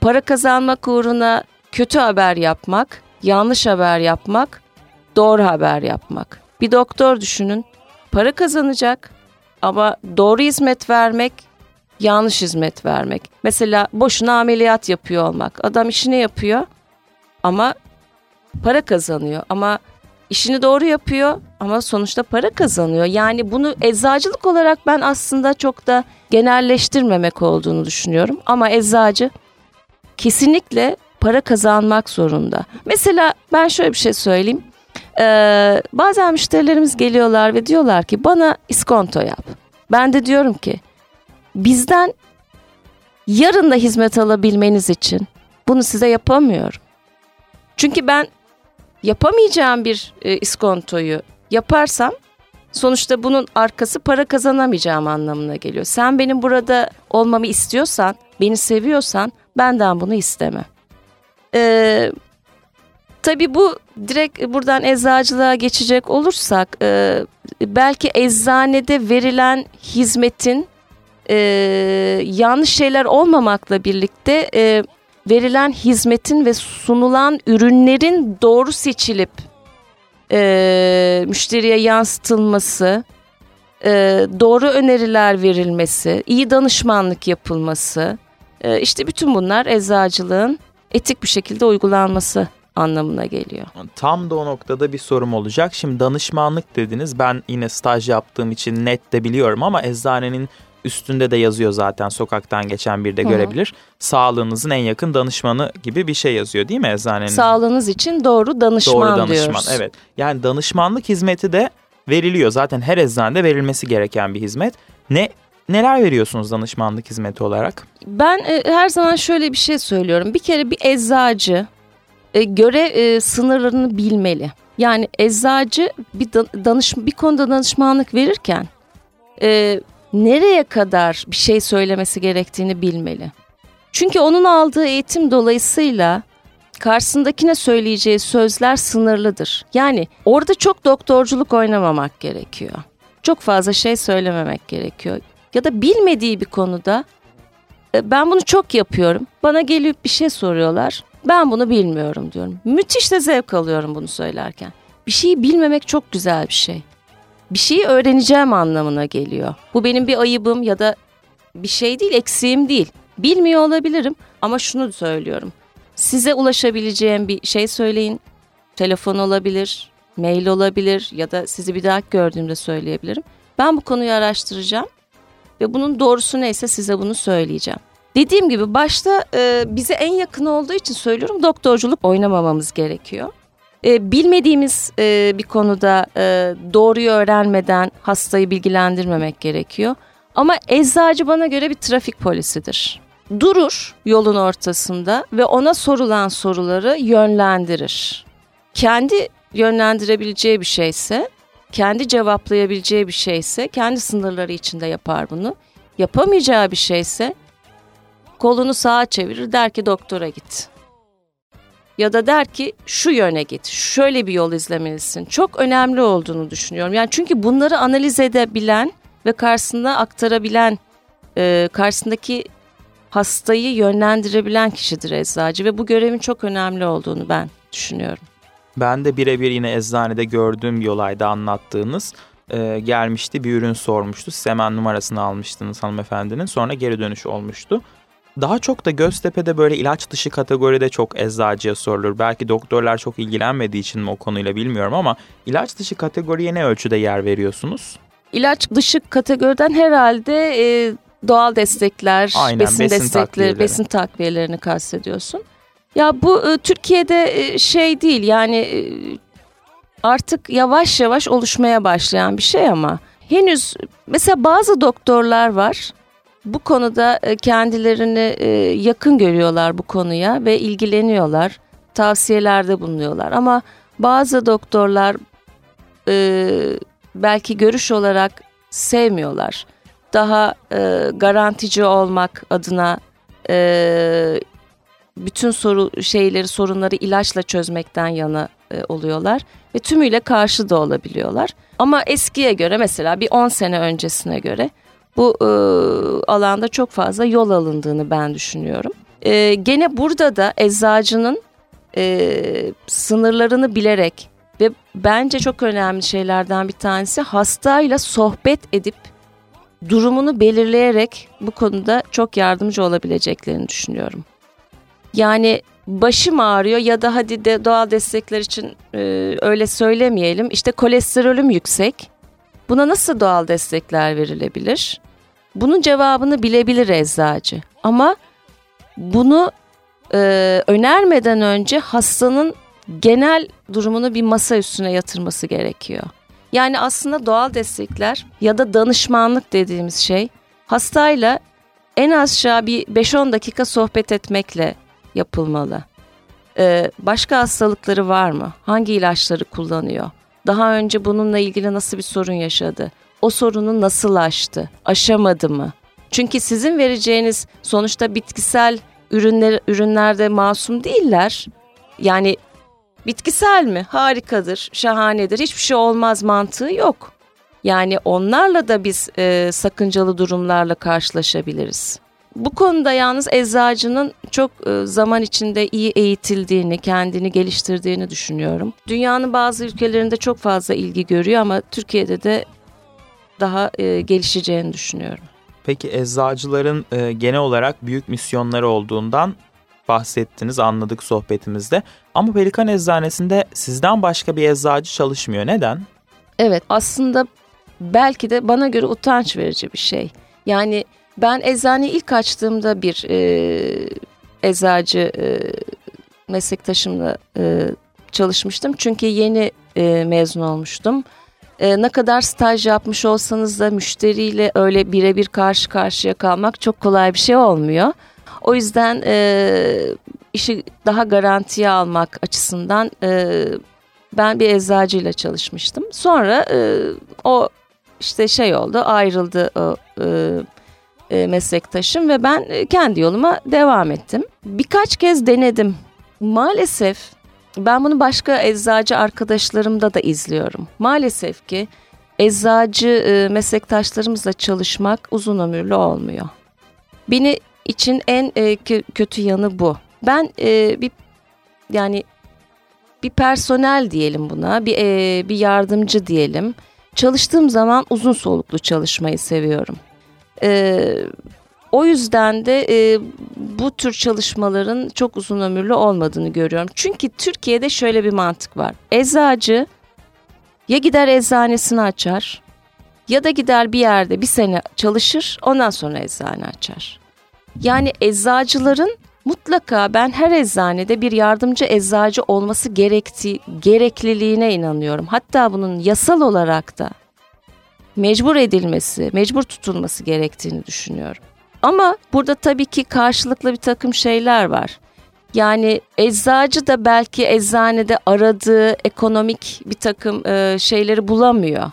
para kazanmak uğruna kötü haber yapmak, yanlış haber yapmak, doğru haber yapmak. Bir doktor düşünün. Para kazanacak ama doğru hizmet vermek, yanlış hizmet vermek. Mesela boşuna ameliyat yapıyor olmak. Adam işini yapıyor ama para kazanıyor ama işini doğru yapıyor ama sonuçta para kazanıyor. Yani bunu eczacılık olarak ben aslında çok da genelleştirmemek olduğunu düşünüyorum. Ama eczacı kesinlikle para kazanmak zorunda. Mesela ben şöyle bir şey söyleyeyim. Ee, bazen müşterilerimiz geliyorlar ve diyorlar ki bana iskonto yap. Ben de diyorum ki bizden yarın da hizmet alabilmeniz için bunu size yapamıyorum. Çünkü ben yapamayacağım bir e, iskontoyu yaparsam sonuçta bunun arkası para kazanamayacağım anlamına geliyor. Sen benim burada olmamı istiyorsan, beni seviyorsan benden bunu isteme. Ee, tabii bu direkt buradan eczacılığa geçecek olursak e, belki eczanede verilen hizmetin e, yanlış şeyler olmamakla birlikte e, verilen hizmetin ve sunulan ürünlerin doğru seçilip e, müşteriye yansıtılması, e, doğru öneriler verilmesi, iyi danışmanlık yapılması, e, işte bütün bunlar eczacılığın etik bir şekilde uygulanması anlamına geliyor. Tam da o noktada bir sorum olacak. Şimdi danışmanlık dediniz. Ben yine staj yaptığım için net de biliyorum ama eczanenin üstünde de yazıyor zaten sokaktan geçen bir de görebilir. Sağlığınızın en yakın danışmanı gibi bir şey yazıyor değil mi eczanenin? Sağlığınız için doğru danışman, doğru danışman diyoruz. Evet. Yani danışmanlık hizmeti de veriliyor. Zaten her eczanede verilmesi gereken bir hizmet. Ne neler veriyorsunuz danışmanlık hizmeti olarak? Ben e, her zaman şöyle bir şey söylüyorum. Bir kere bir eczacı e, görev e, sınırlarını bilmeli. Yani eczacı bir danış bir konuda danışmanlık verirken e, nereye kadar bir şey söylemesi gerektiğini bilmeli. Çünkü onun aldığı eğitim dolayısıyla karşısındakine söyleyeceği sözler sınırlıdır. Yani orada çok doktorculuk oynamamak gerekiyor. Çok fazla şey söylememek gerekiyor. Ya da bilmediği bir konuda e, ben bunu çok yapıyorum. Bana gelip bir şey soruyorlar. Ben bunu bilmiyorum diyorum. Müthiş de zevk alıyorum bunu söylerken. Bir şeyi bilmemek çok güzel bir şey. Bir şeyi öğreneceğim anlamına geliyor. Bu benim bir ayıbım ya da bir şey değil, eksiğim değil. Bilmiyor olabilirim ama şunu söylüyorum. Size ulaşabileceğim bir şey söyleyin. Telefon olabilir, mail olabilir ya da sizi bir daha gördüğümde söyleyebilirim. Ben bu konuyu araştıracağım ve bunun doğrusu neyse size bunu söyleyeceğim. Dediğim gibi başta e, bize en yakın olduğu için söylüyorum doktorculuk oynamamamız gerekiyor. E, bilmediğimiz e, bir konuda e, doğruyu öğrenmeden hastayı bilgilendirmemek gerekiyor. Ama eczacı bana göre bir trafik polisidir. Durur yolun ortasında ve ona sorulan soruları yönlendirir. Kendi yönlendirebileceği bir şeyse, kendi cevaplayabileceği bir şeyse kendi sınırları içinde yapar bunu. Yapamayacağı bir şeyse kolunu sağa çevirir der ki doktora git. Ya da der ki şu yöne git, şöyle bir yol izlemelisin. Çok önemli olduğunu düşünüyorum. Yani çünkü bunları analiz edebilen ve karşısında aktarabilen, e, karşısındaki hastayı yönlendirebilen kişidir eczacı ve bu görevin çok önemli olduğunu ben düşünüyorum. Ben de birebir yine eczanede gördüğüm bir olayda anlattığınız e, gelmişti bir ürün sormuştu. Siz hemen numarasını almıştınız hanımefendinin sonra geri dönüş olmuştu. Daha çok da Göztepe'de böyle ilaç dışı kategoride çok eczacıya sorulur. Belki doktorlar çok ilgilenmediği için mi o konuyla bilmiyorum ama ilaç dışı kategoriye ne ölçüde yer veriyorsunuz? İlaç dışı kategoriden herhalde e, doğal destekler, Aynen, besin, besin destekleri, takviyeleri. besin takviyelerini kastediyorsun. Ya bu e, Türkiye'de e, şey değil yani e, artık yavaş yavaş oluşmaya başlayan bir şey ama henüz mesela bazı doktorlar var bu konuda e, kendilerini e, yakın görüyorlar bu konuya ve ilgileniyorlar, tavsiyelerde bulunuyorlar. Ama bazı doktorlar e, belki görüş olarak sevmiyorlar. Daha garantici olmak adına bütün soru şeyleri sorunları ilaçla çözmekten yana oluyorlar ve tümüyle karşı da olabiliyorlar. Ama eskiye göre mesela bir 10 sene öncesine göre bu e, alanda çok fazla yol alındığını ben düşünüyorum. E, gene burada da eczacının e, sınırlarını bilerek ve bence çok önemli şeylerden bir tanesi hastayla sohbet edip durumunu belirleyerek bu konuda çok yardımcı olabileceklerini düşünüyorum. Yani başım ağrıyor ya da hadi de doğal destekler için e, öyle söylemeyelim. İşte kolesterolüm yüksek. Buna nasıl doğal destekler verilebilir? Bunun cevabını bilebilir eczacı. Ama bunu e, önermeden önce hastanın genel durumunu bir masa üstüne yatırması gerekiyor. Yani aslında doğal destekler ya da danışmanlık dediğimiz şey hastayla en aşağı bir 5-10 dakika sohbet etmekle yapılmalı. Ee, başka hastalıkları var mı? Hangi ilaçları kullanıyor? Daha önce bununla ilgili nasıl bir sorun yaşadı? O sorunu nasıl aştı? Aşamadı mı? Çünkü sizin vereceğiniz sonuçta bitkisel ürünler ürünlerde masum değiller. Yani bitkisel mi? Harikadır, şahanedir. Hiçbir şey olmaz mantığı yok. Yani onlarla da biz e, sakıncalı durumlarla karşılaşabiliriz. Bu konuda yalnız eczacının çok e, zaman içinde iyi eğitildiğini, kendini geliştirdiğini düşünüyorum. Dünyanın bazı ülkelerinde çok fazla ilgi görüyor ama Türkiye'de de daha e, gelişeceğini düşünüyorum. Peki eczacıların e, genel olarak büyük misyonları olduğundan bahsettiniz, anladık sohbetimizde. Ama Pelikan Eczanesi'nde sizden başka bir eczacı çalışmıyor. Neden? Evet aslında belki de bana göre utanç verici bir şey. Yani ben eczaneyi ilk açtığımda bir e, eczacı e, meslektaşımla e, çalışmıştım. Çünkü yeni e, mezun olmuştum. E, ne kadar staj yapmış olsanız da müşteriyle öyle birebir karşı karşıya kalmak çok kolay bir şey olmuyor. O yüzden e, işi daha garantiye almak açısından e, ben bir eczacıyla çalışmıştım. Sonra e, o işte şey oldu ayrıldı o e, e, meslektaşım ve ben e, kendi yoluma devam ettim. Birkaç kez denedim. Maalesef ben bunu başka eczacı arkadaşlarımda da izliyorum. Maalesef ki eczacı e, meslektaşlarımızla çalışmak uzun ömürlü olmuyor. Beni için en e, kötü yanı bu. Ben e, bir yani bir personel diyelim buna, bir e, bir yardımcı diyelim çalıştığım zaman uzun soluklu çalışmayı seviyorum. E, o yüzden de e, bu tür çalışmaların çok uzun ömürlü olmadığını görüyorum. Çünkü Türkiye'de şöyle bir mantık var. Eczacı ya gider eczanesini açar ya da gider bir yerde bir sene çalışır ondan sonra eczane açar. Yani eczacıların mutlaka ben her eczanede bir yardımcı eczacı olması gerektiği gerekliliğine inanıyorum. Hatta bunun yasal olarak da mecbur edilmesi, mecbur tutulması gerektiğini düşünüyorum. Ama burada tabii ki karşılıklı bir takım şeyler var. Yani eczacı da belki eczanede aradığı ekonomik bir takım e, şeyleri bulamıyor.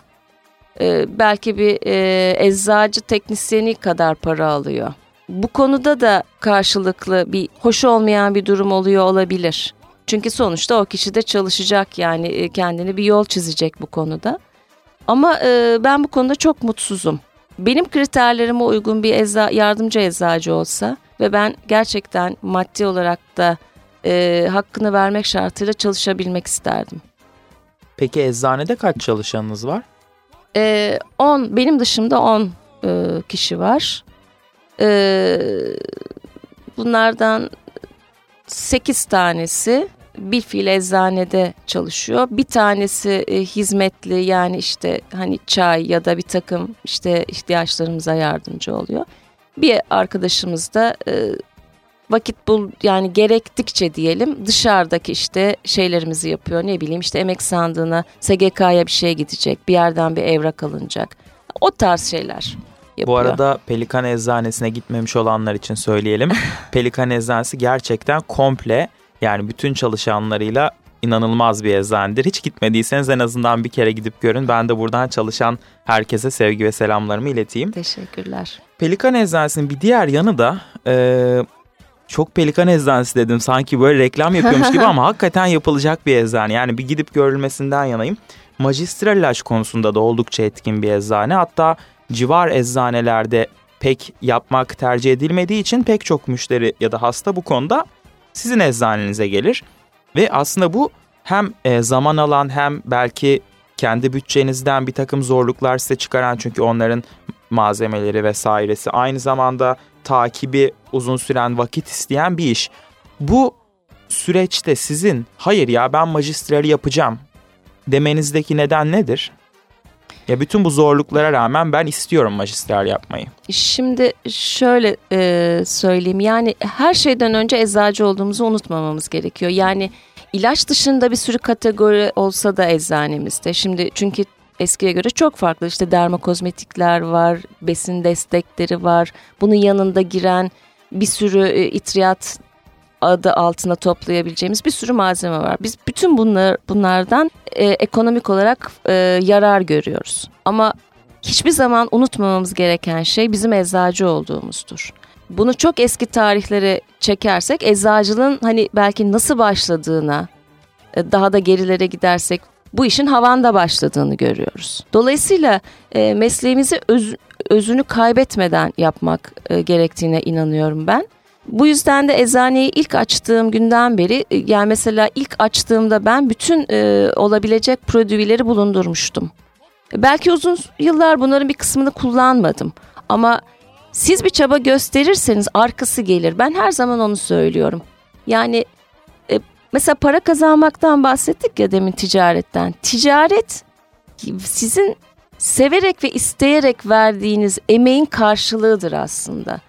E, belki bir e, eczacı teknisyeni kadar para alıyor. Bu konuda da karşılıklı bir hoş olmayan bir durum oluyor olabilir. Çünkü sonuçta o kişi de çalışacak yani e, kendini bir yol çizecek bu konuda. Ama e, ben bu konuda çok mutsuzum. Benim kriterlerime uygun bir eza, yardımcı eczacı olsa ve ben gerçekten maddi olarak da e, hakkını vermek şartıyla çalışabilmek isterdim. Peki eczanede kaç çalışanınız var? 10 e, benim dışımda 10 e, kişi var. E, bunlardan 8 tanesi bir fiil eczanede çalışıyor. Bir tanesi e, hizmetli yani işte hani çay ya da bir takım işte ihtiyaçlarımıza yardımcı oluyor. Bir arkadaşımız da e, vakit bul yani gerektikçe diyelim dışarıdaki işte şeylerimizi yapıyor. Ne bileyim işte emek sandığına SGK'ya bir şey gidecek bir yerden bir evrak alınacak. O tarz şeyler yapıyor. Bu arada Pelikan Eczanesi'ne gitmemiş olanlar için söyleyelim. Pelikan Eczanesi gerçekten komple yani bütün çalışanlarıyla inanılmaz bir eczanedir. Hiç gitmediyseniz en azından bir kere gidip görün. Ben de buradan çalışan herkese sevgi ve selamlarımı ileteyim. Teşekkürler. Pelikan Eczanesi'nin bir diğer yanı da e, çok Pelikan Eczanesi dedim sanki böyle reklam yapıyormuş gibi ama hakikaten yapılacak bir eczane. Yani bir gidip görülmesinden yanayım. Magistral ilaç konusunda da oldukça etkin bir eczane. Hatta civar eczanelerde pek yapmak tercih edilmediği için pek çok müşteri ya da hasta bu konuda sizin eczanenize gelir. Ve aslında bu hem e, zaman alan hem belki kendi bütçenizden bir takım zorluklar size çıkaran çünkü onların malzemeleri vesairesi aynı zamanda takibi uzun süren vakit isteyen bir iş. Bu süreçte sizin hayır ya ben magistrali yapacağım demenizdeki neden nedir? Ya bütün bu zorluklara rağmen ben istiyorum majistral yapmayı. Şimdi şöyle e, söyleyeyim yani her şeyden önce eczacı olduğumuzu unutmamamız gerekiyor. Yani ilaç dışında bir sürü kategori olsa da eczanemizde. Şimdi çünkü eskiye göre çok farklı işte dermokozmetikler var, besin destekleri var. Bunun yanında giren bir sürü e, itriyat adı altına toplayabileceğimiz bir sürü malzeme var. Biz bütün bunlar bunlardan e, ekonomik olarak e, yarar görüyoruz. Ama hiçbir zaman unutmamamız gereken şey bizim eczacı olduğumuzdur. Bunu çok eski tarihlere çekersek eczacılığın hani belki nasıl başladığına e, daha da gerilere gidersek bu işin havanda başladığını görüyoruz. Dolayısıyla e, mesleğimizi öz, özünü kaybetmeden yapmak e, gerektiğine inanıyorum ben. Bu yüzden de eczaneyi ilk açtığım günden beri e, yani mesela ilk açtığımda ben bütün e, olabilecek prodüvileri bulundurmuştum. Belki uzun yıllar bunların bir kısmını kullanmadım ama siz bir çaba gösterirseniz arkası gelir. Ben her zaman onu söylüyorum. Yani e, mesela para kazanmaktan bahsettik ya demin ticaretten. Ticaret sizin severek ve isteyerek verdiğiniz emeğin karşılığıdır aslında.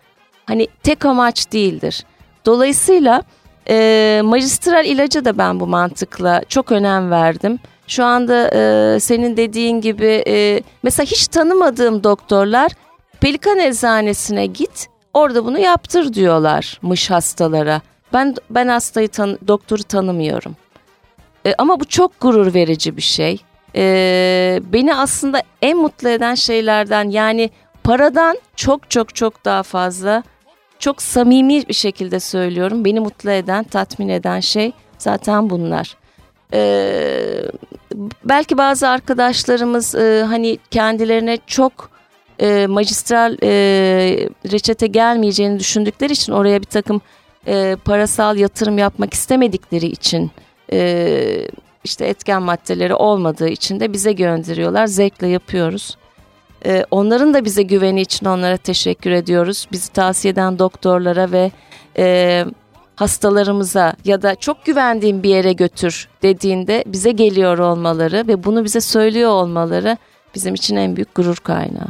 Hani tek amaç değildir. Dolayısıyla e, magistral ilaca da ben bu mantıkla çok önem verdim. Şu anda e, senin dediğin gibi e, mesela hiç tanımadığım doktorlar Pelikan Eczanesine git orada bunu yaptır diyorlarmış hastalara. Ben ben hastayı tan doktoru tanımıyorum. E, ama bu çok gurur verici bir şey. E, beni aslında en mutlu eden şeylerden yani paradan çok çok çok daha fazla çok samimi bir şekilde söylüyorum. Beni mutlu eden, tatmin eden şey zaten bunlar. Ee, belki bazı arkadaşlarımız e, hani kendilerine çok e, magistral e, reçete gelmeyeceğini düşündükleri için oraya bir takım e, parasal yatırım yapmak istemedikleri için e, işte etken maddeleri olmadığı için de bize gönderiyorlar. Zevkle yapıyoruz. Ee, onların da bize güveni için onlara teşekkür ediyoruz. Bizi tavsiye eden doktorlara ve e, hastalarımıza ya da çok güvendiğim bir yere götür dediğinde bize geliyor olmaları ve bunu bize söylüyor olmaları bizim için en büyük gurur kaynağı.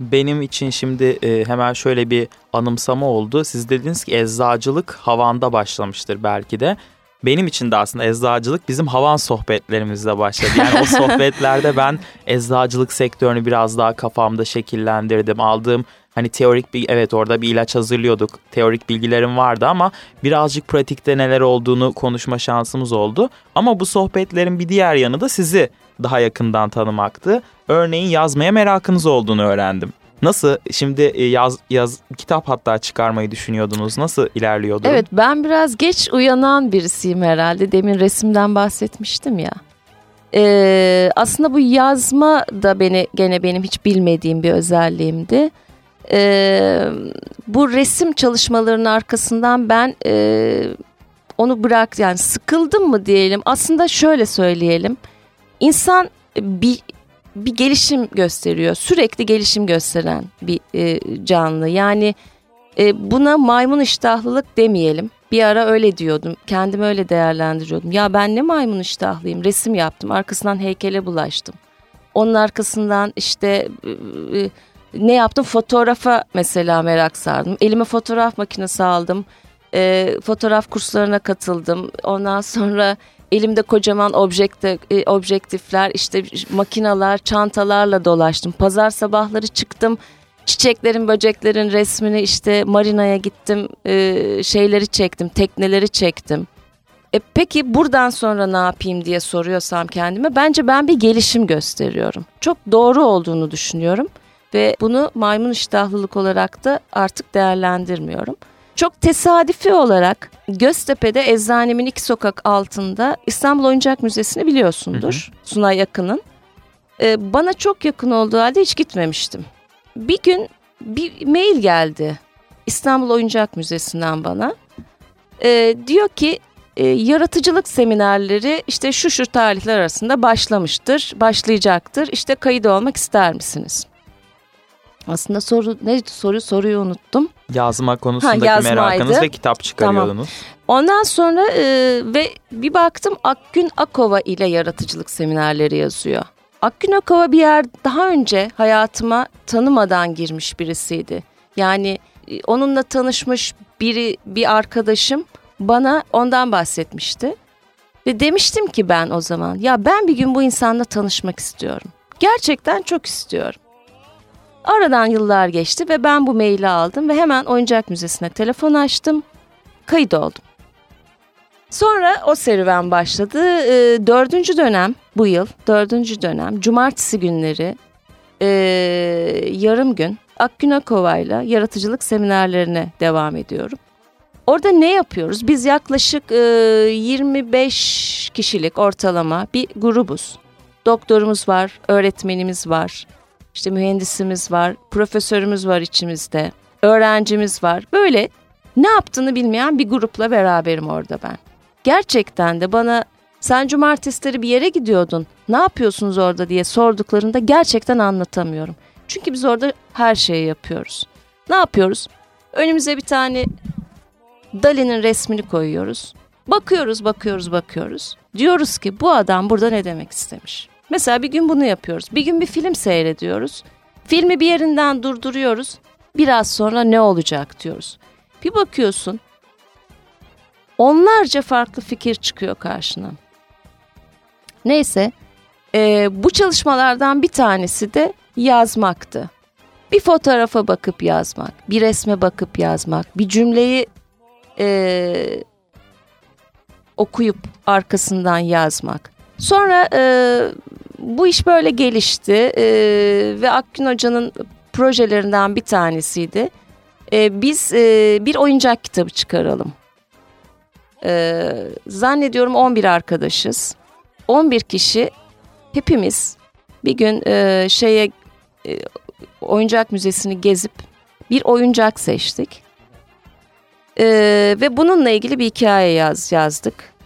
Benim için şimdi e, hemen şöyle bir anımsama oldu. Siz dediniz ki eczacılık havanda başlamıştır belki de. Benim için de aslında eczacılık bizim havan sohbetlerimizle başladı. Yani o sohbetlerde ben eczacılık sektörünü biraz daha kafamda şekillendirdim. Aldığım hani teorik bir evet orada bir ilaç hazırlıyorduk. Teorik bilgilerim vardı ama birazcık pratikte neler olduğunu konuşma şansımız oldu. Ama bu sohbetlerin bir diğer yanı da sizi daha yakından tanımaktı. Örneğin yazmaya merakınız olduğunu öğrendim. Nasıl şimdi e, yaz yaz kitap hatta çıkarmayı düşünüyordunuz. Nasıl ilerliyordu? Evet ben biraz geç uyanan birisiyim herhalde. Demin resimden bahsetmiştim ya. Ee, aslında bu yazma da beni gene benim hiç bilmediğim bir özelliğimdi. Ee, bu resim çalışmalarının arkasından ben e, onu bırak yani sıkıldım mı diyelim. Aslında şöyle söyleyelim. İnsan bir bir gelişim gösteriyor. Sürekli gelişim gösteren bir e, canlı. Yani e, buna maymun iştahlılık demeyelim. Bir ara öyle diyordum. Kendimi öyle değerlendiriyordum. Ya ben ne maymun iştahlıyım. Resim yaptım. Arkasından heykele bulaştım. Onun arkasından işte e, e ne yaptım? Fotoğrafa mesela merak sardım. Elime fotoğraf makinesi aldım. E, fotoğraf kurslarına katıldım. Ondan sonra Elimde kocaman objekte, e, objektifler, işte makinalar, çantalarla dolaştım. Pazar sabahları çıktım. Çiçeklerin, böceklerin resmini işte marinaya gittim. E, şeyleri çektim, tekneleri çektim. E peki buradan sonra ne yapayım diye soruyorsam kendime bence ben bir gelişim gösteriyorum. Çok doğru olduğunu düşünüyorum ve bunu maymun iştahlılık olarak da artık değerlendirmiyorum. Çok tesadüfi olarak Göztepe'de eczanemin iki sokak altında İstanbul Oyuncak Müzesi'ni biliyorsundur. Hı hı. Sunay Yakın'ın. Ee, bana çok yakın olduğu halde hiç gitmemiştim. Bir gün bir mail geldi İstanbul Oyuncak Müzesi'nden bana. Ee, diyor ki e, yaratıcılık seminerleri işte şu şu tarihler arasında başlamıştır, başlayacaktır. İşte kayıt olmak ister misiniz? Aslında soru ne soru soruyu unuttum. Yazma konusundaki ha, merakınız ve kitap çıkarıyordunuz. Tamam. Ondan sonra e, ve bir baktım Akgün Akova ile yaratıcılık seminerleri yazıyor. Akgün Akova bir yer daha önce hayatıma tanımadan girmiş birisiydi. Yani e, onunla tanışmış biri bir arkadaşım bana ondan bahsetmişti. Ve demiştim ki ben o zaman ya ben bir gün bu insanla tanışmak istiyorum. Gerçekten çok istiyorum. Aradan yıllar geçti ve ben bu maili aldım ve hemen oyuncak müzesine telefon açtım. Kayıt oldum. Sonra o serüven başladı. E, dördüncü dönem bu yıl, dördüncü dönem cumartesi günleri e, yarım gün Akgün Akova'yla yaratıcılık seminerlerine devam ediyorum. Orada ne yapıyoruz? Biz yaklaşık e, 25 kişilik ortalama bir grubuz. Doktorumuz var, öğretmenimiz var, işte mühendisimiz var, profesörümüz var içimizde, öğrencimiz var. Böyle ne yaptığını bilmeyen bir grupla beraberim orada ben. Gerçekten de bana sen cumartesileri bir yere gidiyordun. Ne yapıyorsunuz orada diye sorduklarında gerçekten anlatamıyorum. Çünkü biz orada her şeyi yapıyoruz. Ne yapıyoruz? Önümüze bir tane Dali'nin resmini koyuyoruz. Bakıyoruz, bakıyoruz, bakıyoruz. Diyoruz ki bu adam burada ne demek istemiş? Mesela bir gün bunu yapıyoruz. Bir gün bir film seyrediyoruz. Filmi bir yerinden durduruyoruz. Biraz sonra ne olacak diyoruz. Bir bakıyorsun onlarca farklı fikir çıkıyor karşına. Neyse e, bu çalışmalardan bir tanesi de yazmaktı. Bir fotoğrafa bakıp yazmak, bir resme bakıp yazmak, bir cümleyi e, okuyup arkasından yazmak. Sonra e, bu iş böyle gelişti e, ve Akgün Hoca'nın projelerinden bir tanesiydi. E, biz e, bir oyuncak kitabı çıkaralım. E, zannediyorum 11 arkadaşız. 11 kişi hepimiz bir gün e, şeye e, oyuncak müzesini gezip bir oyuncak seçtik. E, ve bununla ilgili bir hikaye yaz, yazdık.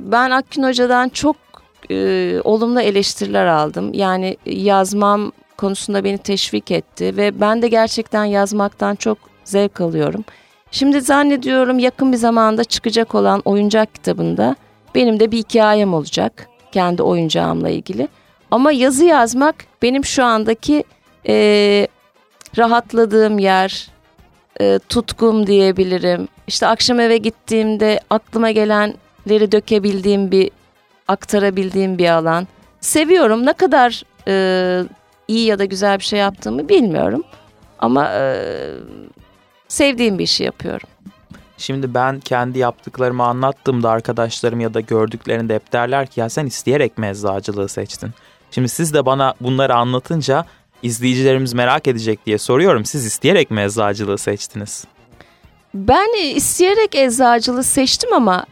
ben Akgün Hoca'dan çok e, olumlu eleştiriler aldım. Yani yazmam konusunda beni teşvik etti ve ben de gerçekten yazmaktan çok zevk alıyorum. Şimdi zannediyorum yakın bir zamanda çıkacak olan oyuncak kitabında benim de bir hikayem olacak kendi oyuncağımla ilgili. Ama yazı yazmak benim şu andaki e, rahatladığım yer, e, tutkum diyebilirim. İşte akşam eve gittiğimde aklıma gelenleri dökebildiğim bir, aktarabildiğim bir alan. Seviyorum. Ne kadar e, iyi ya da güzel bir şey yaptığımı bilmiyorum. Ama e, sevdiğim bir işi yapıyorum. Şimdi ben kendi yaptıklarımı anlattığımda arkadaşlarım ya da gördüklerinde hep derler ki ya sen isteyerek mi eczacılığı seçtin? Şimdi siz de bana bunları anlatınca izleyicilerimiz merak edecek diye soruyorum. Siz isteyerek mi eczacılığı seçtiniz? Ben isteyerek eczacılığı seçtim ama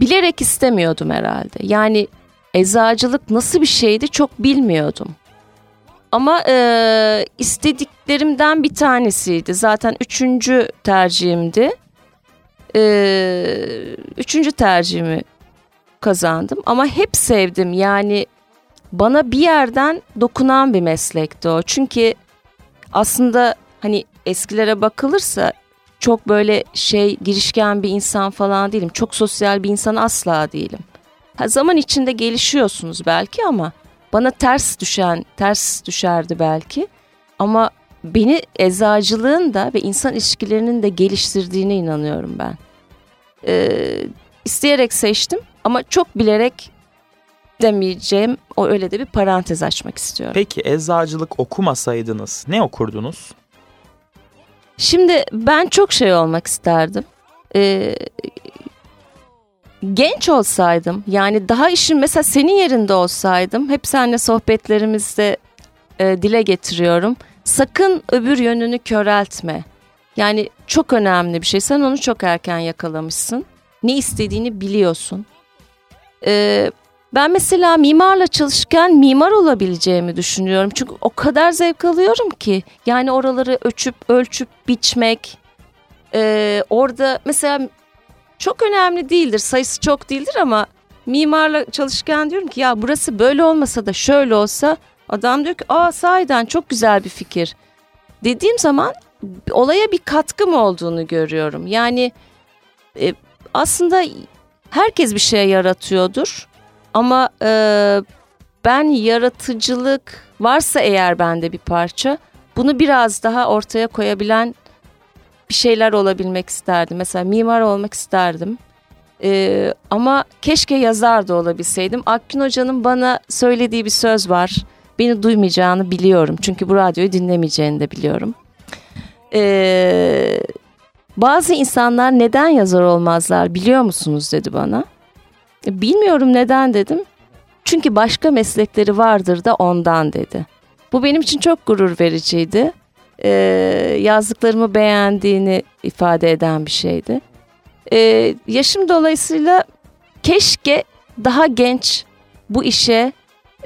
bilerek istemiyordum herhalde. Yani eczacılık nasıl bir şeydi çok bilmiyordum. Ama e, istediklerimden bir tanesiydi. Zaten üçüncü tercihimdi. E, üçüncü tercihimi kazandım. Ama hep sevdim. Yani bana bir yerden dokunan bir meslekti o. Çünkü aslında hani eskilere bakılırsa çok böyle şey girişken bir insan falan değilim. Çok sosyal bir insan asla değilim. Ha, zaman içinde gelişiyorsunuz belki ama bana ters düşen, ters düşerdi belki. Ama beni eczacılığın da ve insan ilişkilerinin de geliştirdiğine inanıyorum ben. Ee, isteyerek seçtim ama çok bilerek demeyeceğim. O öyle de bir parantez açmak istiyorum. Peki eczacılık okumasaydınız ne okurdunuz? Şimdi ben çok şey olmak isterdim. Ee, genç olsaydım yani daha işin mesela senin yerinde olsaydım hep seninle sohbetlerimizde e, dile getiriyorum. Sakın öbür yönünü köreltme. Yani çok önemli bir şey. Sen onu çok erken yakalamışsın. Ne istediğini biliyorsun. Ee, ben mesela mimarla çalışırken mimar olabileceğimi düşünüyorum. Çünkü o kadar zevk alıyorum ki. Yani oraları ölçüp ölçüp biçmek. Ee, orada mesela çok önemli değildir. Sayısı çok değildir ama mimarla çalışırken diyorum ki ya burası böyle olmasa da şöyle olsa adam diyor ki aa sahiden çok güzel bir fikir. Dediğim zaman olaya bir katkım olduğunu görüyorum. Yani e, aslında herkes bir şey yaratıyordur ama e, ben yaratıcılık varsa eğer bende bir parça bunu biraz daha ortaya koyabilen bir şeyler olabilmek isterdim. Mesela mimar olmak isterdim. Ee, ama keşke yazar da olabilseydim. Akgün Hoca'nın bana söylediği bir söz var. Beni duymayacağını biliyorum. Çünkü bu radyoyu dinlemeyeceğini de biliyorum. Ee, bazı insanlar neden yazar olmazlar biliyor musunuz dedi bana. Bilmiyorum neden dedim. Çünkü başka meslekleri vardır da ondan dedi. Bu benim için çok gurur vericiydi e, yazdıklarımı beğendiğini ifade eden bir şeydi. E, yaşım dolayısıyla keşke daha genç bu işe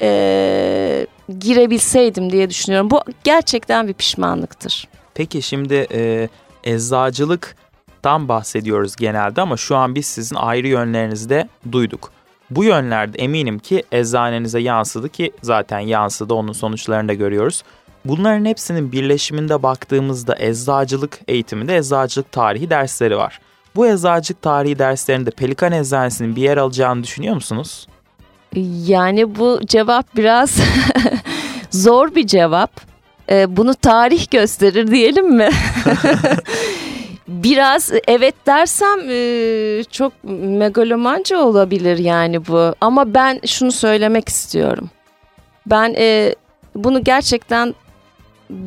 e, girebilseydim diye düşünüyorum. Bu gerçekten bir pişmanlıktır. Peki şimdi e, eczacılıktan bahsediyoruz genelde ama şu an biz sizin ayrı yönlerinizi de duyduk. Bu yönlerde eminim ki eczanenize yansıdı ki zaten yansıdı onun sonuçlarını da görüyoruz. Bunların hepsinin birleşiminde baktığımızda eczacılık eğitiminde eczacılık tarihi dersleri var. Bu eczacılık tarihi derslerinde Pelikan Eczanesi'nin bir yer alacağını düşünüyor musunuz? Yani bu cevap biraz zor bir cevap. Ee, bunu tarih gösterir diyelim mi? biraz evet dersem e, çok megalomanca olabilir yani bu. Ama ben şunu söylemek istiyorum. Ben e, bunu gerçekten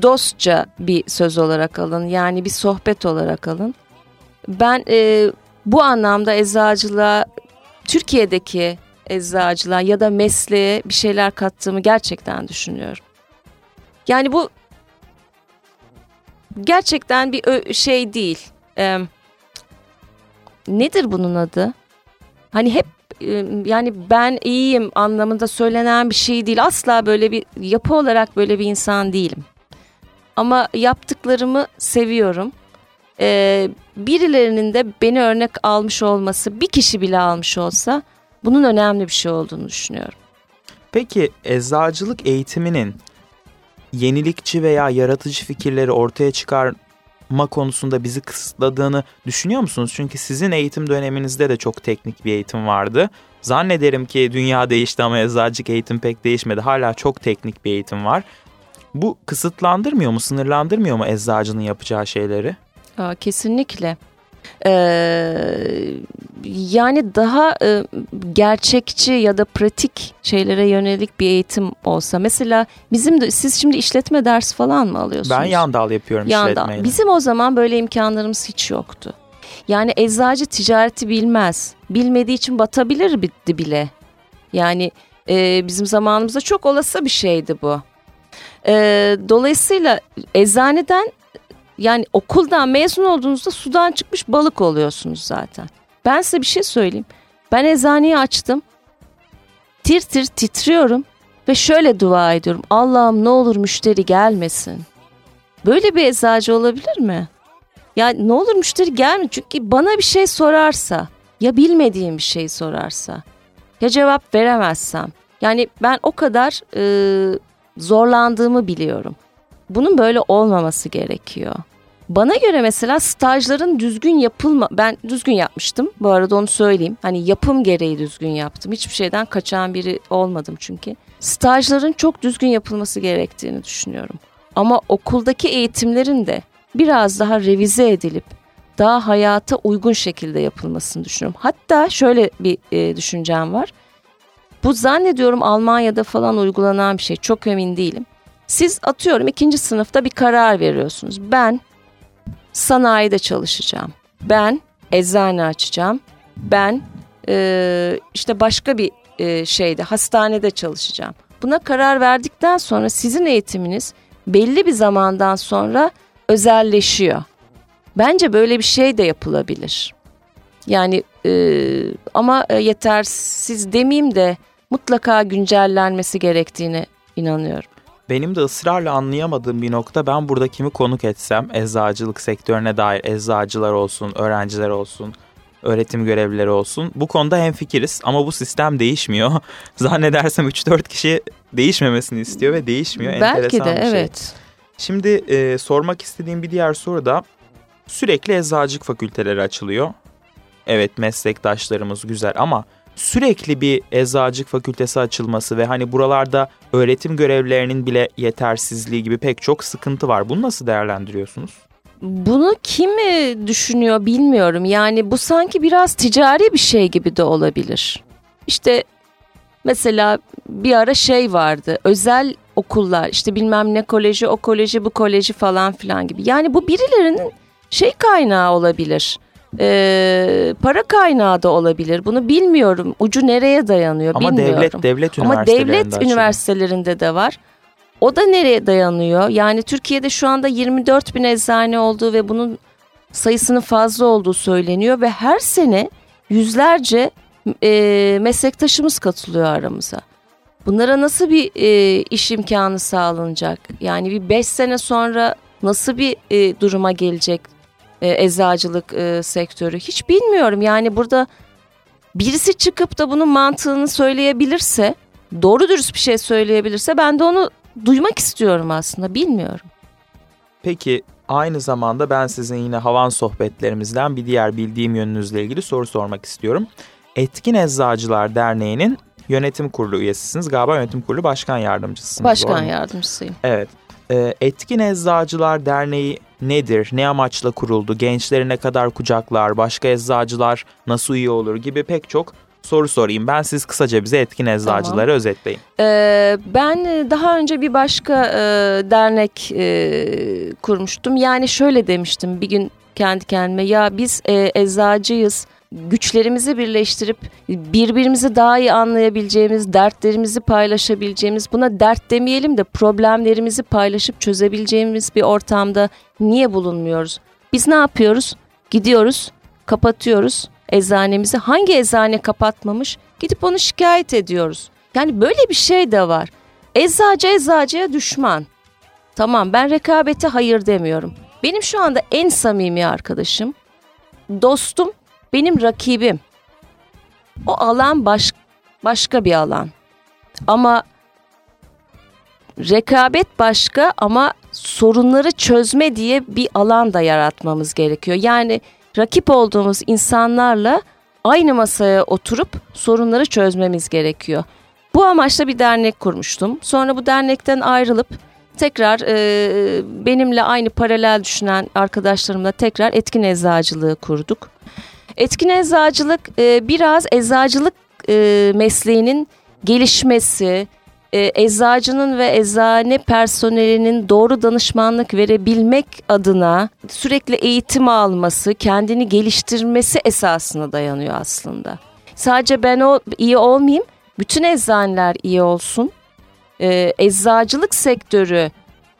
dostça bir söz olarak alın. Yani bir sohbet olarak alın. Ben e, bu anlamda eczacılığa Türkiye'deki eczacılığa ya da mesleğe bir şeyler kattığımı gerçekten düşünüyorum. Yani bu gerçekten bir şey değil. Ee, nedir bunun adı? Hani hep yani ben iyiyim anlamında söylenen bir şey değil. Asla böyle bir yapı olarak böyle bir insan değilim. Ama yaptıklarımı seviyorum. e, birilerinin de beni örnek almış olması bir kişi bile almış olsa bunun önemli bir şey olduğunu düşünüyorum. Peki eczacılık eğitiminin yenilikçi veya yaratıcı fikirleri ortaya çıkarma konusunda bizi kısıtladığını düşünüyor musunuz? Çünkü sizin eğitim döneminizde de çok teknik bir eğitim vardı. Zannederim ki dünya değişti ama eczacılık eğitim pek değişmedi. Hala çok teknik bir eğitim var. Bu kısıtlandırmıyor mu, sınırlandırmıyor mu eczacının yapacağı şeyleri? Kesinlikle. Ee, yani daha e, gerçekçi ya da pratik şeylere yönelik bir eğitim olsa. Mesela bizim de siz şimdi işletme dersi falan mı alıyorsunuz? Ben yan dal yapıyorum yan işletmeyle. Bizim o zaman böyle imkanlarımız hiç yoktu. Yani eczacı ticareti bilmez. Bilmediği için batabilir bile. Yani e, bizim zamanımızda çok olası bir şeydi bu. E, dolayısıyla eczaneden yani okuldan mezun olduğunuzda sudan çıkmış balık oluyorsunuz zaten. Ben size bir şey söyleyeyim. Ben eczaneyi açtım. Tir tir titriyorum ve şöyle dua ediyorum. Allah'ım ne olur müşteri gelmesin. Böyle bir eczacı olabilir mi? Ya ne olur müşteri gelme çünkü bana bir şey sorarsa ya bilmediğim bir şey sorarsa ya cevap veremezsem yani ben o kadar e, zorlandığımı biliyorum. Bunun böyle olmaması gerekiyor. Bana göre mesela stajların düzgün yapılma ben düzgün yapmıştım. Bu arada onu söyleyeyim. Hani yapım gereği düzgün yaptım. Hiçbir şeyden kaçan biri olmadım çünkü. Stajların çok düzgün yapılması gerektiğini düşünüyorum. Ama okuldaki eğitimlerin de biraz daha revize edilip daha hayata uygun şekilde yapılmasını düşünüyorum. Hatta şöyle bir e, düşüncem var. Bu zannediyorum Almanya'da falan uygulanan bir şey. Çok emin değilim. Siz atıyorum ikinci sınıfta bir karar veriyorsunuz. Ben sanayide çalışacağım. Ben eczane açacağım. Ben e, işte başka bir e, şeyde hastanede çalışacağım. Buna karar verdikten sonra sizin eğitiminiz belli bir zamandan sonra özelleşiyor. Bence böyle bir şey de yapılabilir. Yani e, ama yetersiz demeyeyim de mutlaka güncellenmesi gerektiğine inanıyorum. Benim de ısrarla anlayamadığım bir nokta ben burada kimi konuk etsem eczacılık sektörüne dair eczacılar olsun, öğrenciler olsun, öğretim görevlileri olsun. Bu konuda hem fikiriz ama bu sistem değişmiyor. Zannedersem 3-4 kişi değişmemesini istiyor ve değişmiyor. Belki Enteresan de bir şey. evet. Şimdi e, sormak istediğim bir diğer soru da sürekli eczacılık fakülteleri açılıyor. Evet meslektaşlarımız güzel ama sürekli bir eczacılık fakültesi açılması ve hani buralarda öğretim görevlerinin bile yetersizliği gibi pek çok sıkıntı var. Bunu nasıl değerlendiriyorsunuz? Bunu kim düşünüyor bilmiyorum. Yani bu sanki biraz ticari bir şey gibi de olabilir. İşte mesela bir ara şey vardı. Özel okullar işte bilmem ne koleji, o koleji, bu koleji falan filan gibi. Yani bu birilerinin şey kaynağı olabilir e, para kaynağı da olabilir. Bunu bilmiyorum. Ucu nereye dayanıyor Ama bilmiyorum. devlet devlet Ama devlet açılıyor. üniversitelerinde de var. O da nereye dayanıyor? Yani Türkiye'de şu anda 24 bin eczane olduğu ve bunun sayısının fazla olduğu söyleniyor ve her sene yüzlerce e, meslektaşımız katılıyor aramıza. Bunlara nasıl bir e, iş imkanı sağlanacak? Yani bir 5 sene sonra nasıl bir e, duruma gelecek e, eczacılık e, sektörü hiç bilmiyorum. Yani burada birisi çıkıp da bunun mantığını söyleyebilirse, doğru dürüst bir şey söyleyebilirse ben de onu duymak istiyorum aslında bilmiyorum. Peki aynı zamanda ben sizin yine havan sohbetlerimizden bir diğer bildiğim yönünüzle ilgili soru sormak istiyorum. Etkin Eczacılar Derneği'nin yönetim kurulu üyesisiniz. Galiba yönetim kurulu başkan yardımcısınız. Başkan yardımcısıyım. Evet. Ee, Etkin Eczacılar Derneği nedir, ne amaçla kuruldu, gençleri ne kadar kucaklar, başka eczacılar nasıl üye olur gibi pek çok soru sorayım. Ben siz kısaca bize etkin eczacıları tamam. özetleyin. Ee, ben daha önce bir başka e, dernek e, kurmuştum. Yani şöyle demiştim bir gün kendi kendime ya biz e, eczacıyız güçlerimizi birleştirip birbirimizi daha iyi anlayabileceğimiz, dertlerimizi paylaşabileceğimiz, buna dert demeyelim de problemlerimizi paylaşıp çözebileceğimiz bir ortamda niye bulunmuyoruz? Biz ne yapıyoruz? Gidiyoruz, kapatıyoruz eczanemizi. Hangi eczane kapatmamış? Gidip onu şikayet ediyoruz. Yani böyle bir şey de var. Eczacı eczacıya düşman. Tamam ben rekabete hayır demiyorum. Benim şu anda en samimi arkadaşım, dostum, benim rakibim. O alan baş, başka bir alan. Ama rekabet başka ama sorunları çözme diye bir alan da yaratmamız gerekiyor. Yani rakip olduğumuz insanlarla aynı masaya oturup sorunları çözmemiz gerekiyor. Bu amaçla bir dernek kurmuştum. Sonra bu dernekten ayrılıp tekrar e, benimle aynı paralel düşünen arkadaşlarımla tekrar etkin eczacılığı kurduk. Etkin eczacılık e, biraz eczacılık e, mesleğinin gelişmesi, e, eczacının ve eczane personelinin doğru danışmanlık verebilmek adına sürekli eğitim alması, kendini geliştirmesi esasına dayanıyor aslında. Sadece ben o iyi olmayayım, bütün eczaneler iyi olsun. E, eczacılık sektörü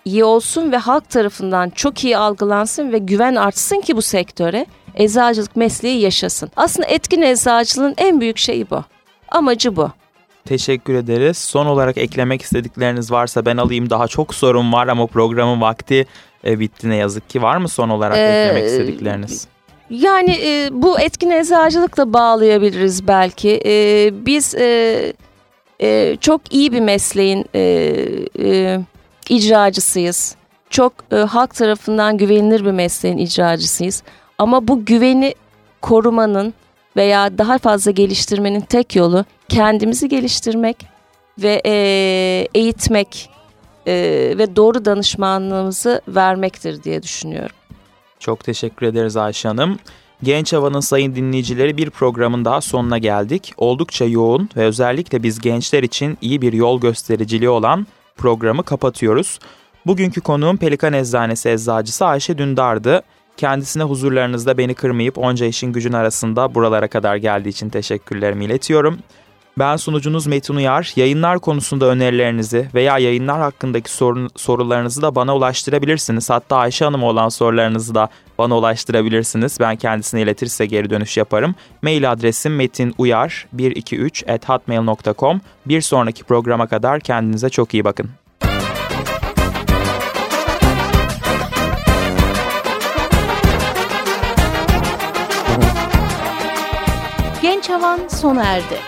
iyi olsun ve halk tarafından çok iyi algılansın ve güven artsın ki bu sektöre eczacılık mesleği yaşasın. Aslında etkin eczacılığın en büyük şeyi bu. Amacı bu. Teşekkür ederiz. Son olarak eklemek istedikleriniz varsa ben alayım. Daha çok sorun var ama programın vakti e, bitti ne yazık ki. Var mı son olarak ee, eklemek istedikleriniz? Yani e, bu etkin eczacılıkla bağlayabiliriz belki. E, biz e, e, çok iyi bir mesleğin e, e, icracısıyız. Çok e, halk tarafından güvenilir bir mesleğin icracısıyız. Ama bu güveni korumanın veya daha fazla geliştirmenin tek yolu kendimizi geliştirmek ve e, eğitmek e, ve doğru danışmanlığımızı vermektir diye düşünüyorum. Çok teşekkür ederiz Ayşe Hanım. Genç Hava'nın sayın dinleyicileri bir programın daha sonuna geldik. Oldukça yoğun ve özellikle biz gençler için iyi bir yol göstericiliği olan programı kapatıyoruz. Bugünkü konuğum Pelikan Eczanesi eczacısı Ayşe Dündar'dı. Kendisine huzurlarınızda beni kırmayıp onca işin gücün arasında buralara kadar geldiği için teşekkürlerimi iletiyorum. Ben sunucunuz Metin Uyar. Yayınlar konusunda önerilerinizi veya yayınlar hakkındaki sorun, sorularınızı da bana ulaştırabilirsiniz. Hatta Ayşe Hanım olan sorularınızı da bana ulaştırabilirsiniz. Ben kendisine iletirse geri dönüş yaparım. Mail adresim metinuyar123@hotmail.com. Bir sonraki programa kadar kendinize çok iyi bakın. Havan sona erdi.